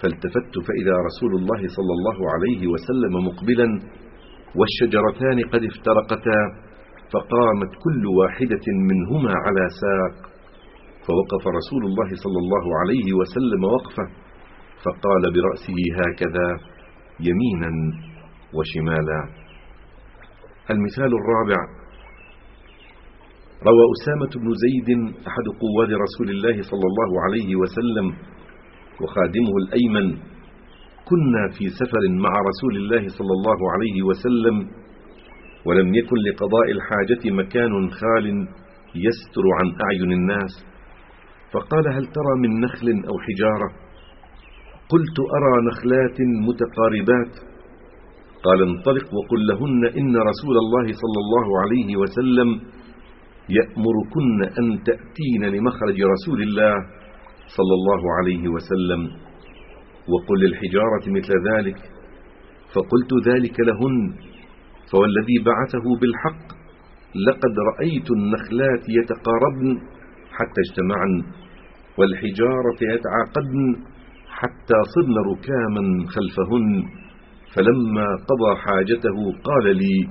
فالتفت فإذا رسول الله صلى الله عليه وسلم مقبلا والشجرتان قد افترقتا فقامت كل واحدة منهما على ساق فوقف رسول الله صلى الله عليه وسلم وقفه فقال برأسه هكذا يمينا وشمالا. المثال الرابع روى أسامة بن زيد أحد قواد رسول الله صلى الله عليه وسلم وخادمه الأيمن كنا في سفر مع رسول الله صلى الله عليه وسلم ولم يكن لقضاء الحاجة مكان خال يستر عن أعين الناس فقال هل ترى من نخل أو حجارة؟ قلت أرى نخلات متقاربات. قال انطلق وقل لهن إن رسول الله صلى الله عليه وسلم يأمركن أن تأتين لمخرج رسول الله صلى الله عليه وسلم. وقل للحجارة مثل ذلك. فقلت ذلك لهن. فوالذي بعثه بالحق لقد رأيت النخلات يتقاربن حتى اجتمعن والحجارة يتعاقدن حتى صرن ركاما خلفهن. فلما قضى حاجته قال لي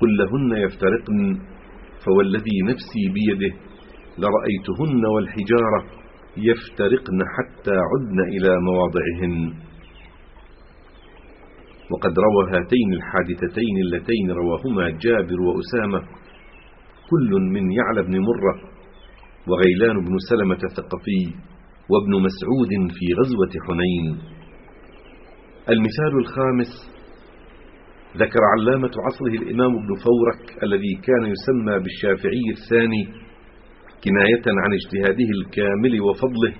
قل لهن يفترقن. فوالذي نفسي بيده لرأيتهن والحجارة يفترقن حتى عدن إلى مواضعهن. وقد روى هاتين الحادثتين اللتين رواهما جابر وأسامة كل من يعلى بن مرة وغيلان بن سلمة الثقفي وابن مسعود في غزوة حنين. المثال الخامس ذكر علامة عصره الإمام ابن فورك الذي كان يسمى بالشافعي الثاني كناية عن اجتهاده الكامل وفضله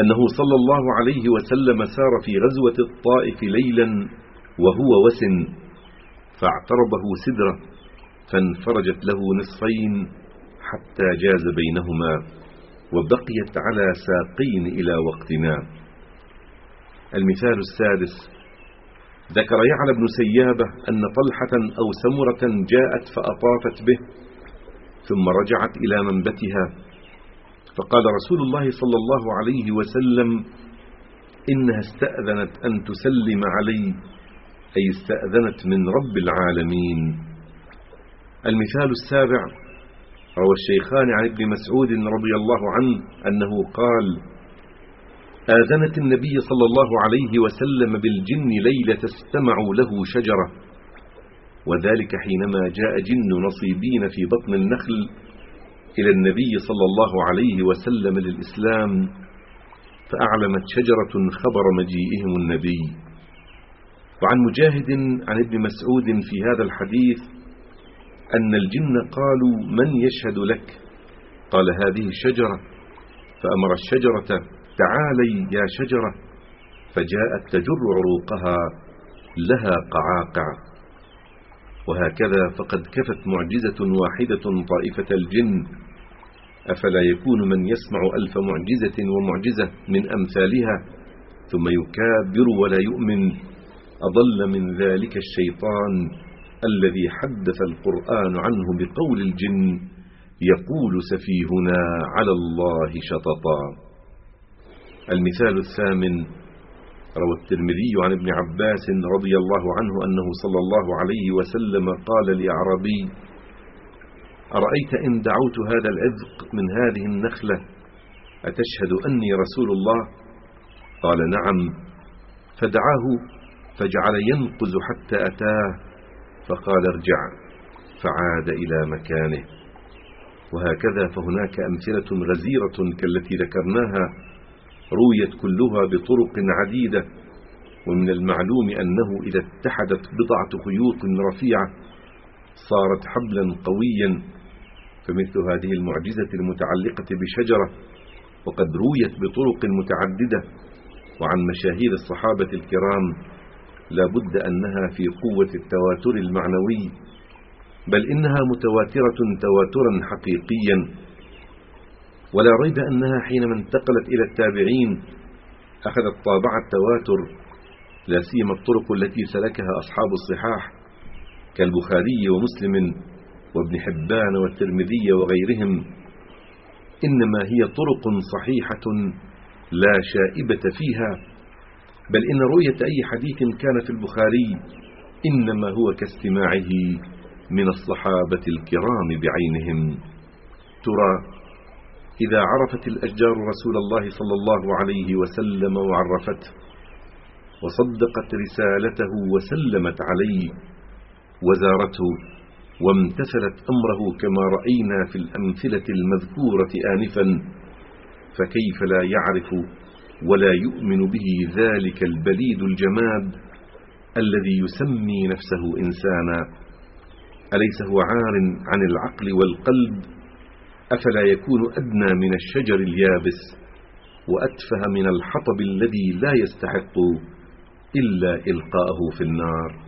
أنه صلى الله عليه وسلم سار في غزوة الطائف ليلا وهو وسن فاعترضه سدرة فانفرجت له نصفين حتى جاز بينهما وبقيت على ساقين إلى وقتنا. المثال السادس ذكر يعلى بن سيابة أن طلحة أو سمرة جاءت فأطافت به ثم رجعت إلى منبتها. فقال رسول الله صلى الله عليه وسلم إنها استأذنت أن تسلم علي أي استأذنت من رب العالمين. المثال السابع روى الشيخان عن ابن مسعود رضي الله عنه أنه قال آذنت النبي صلى الله عليه وسلم بالجن ليلة استمعوا له شجرة. وذلك حينما جاء جن نصيبين في بطن النخل إلى النبي صلى الله عليه وسلم للإسلام فأعلمت شجرة خبر مجيئهم النبي. وعن مجاهد عن ابن مسعود في هذا الحديث أن الجن قالوا من يشهد لك؟ قال هذه الشجرة. فأمر الشجرة تعالي يا شجرة فجاءت تجر عروقها لها قعاقع. وهكذا فقد كفت معجزة واحدة طائفة الجن. أفلا يكون من يسمع ألف معجزة ومعجزة من أمثالها ثم يكابر ولا يؤمن. أضل من ذلك الشيطان الذي حدث القرآن عنه بقول الجن يقول سفيهنا على الله شططا. المثال الثامن روى الترمذي عن ابن عباس رضي الله عنه أنه صلى الله عليه وسلم قال لأعرابي أرأيت إن دعوت هذا العذق من هذه النخلة؟ أتشهد أني رسول الله؟ قال نعم. فدعاه فجعل ينقز حتى أتاه فقال ارجع فعاد إلى مكانه. وهكذا فهناك أمثلة غزيرة كالتي ذكرناها رويت كلها بطرق عديدة ومن المعلوم أنه إذا اتحدت بضعة خيوط رفيعة صارت حبلا قويا فمثل هذه المعجزة المتعلقة بشجرة وقد رويت بطرق متعددة وعن مشاهير الصحابة الكرام لا بد أنها في قوة التواتر المعنوي بل إنها متواترة تواترا حقيقيا. ولا ريب أنها حينما انتقلت إلى التابعين أخذت طابع التواتر لا سيما الطرق التي سلكها أصحاب الصحاح كالبخاري ومسلم وابن حبان والترمذي وغيرهم. إنما هي طرق صحيحة لا شائبة فيها بل إن رؤية أي حديث كان في البخاري إنما هو كاستماعه من الصحابة الكرام بعينهم. ترى إذا عرفت الأشجار رسول الله صلى الله عليه وسلم وعرفته وصدقت رسالته وسلمت عليه وزارته وامتثلت أمره كما رأينا في الأمثلة المذكورة آنفا فكيف لا يعرف ولا يؤمن به ذلك البليد الجماد الذي يسمي نفسه إنسانا؟ أليس هو عار عن العقل والقلب أفلا يكون أدنى من الشجر اليابس وأتفه من الحطب الذي لا يستحق إلا إلقاءه في النار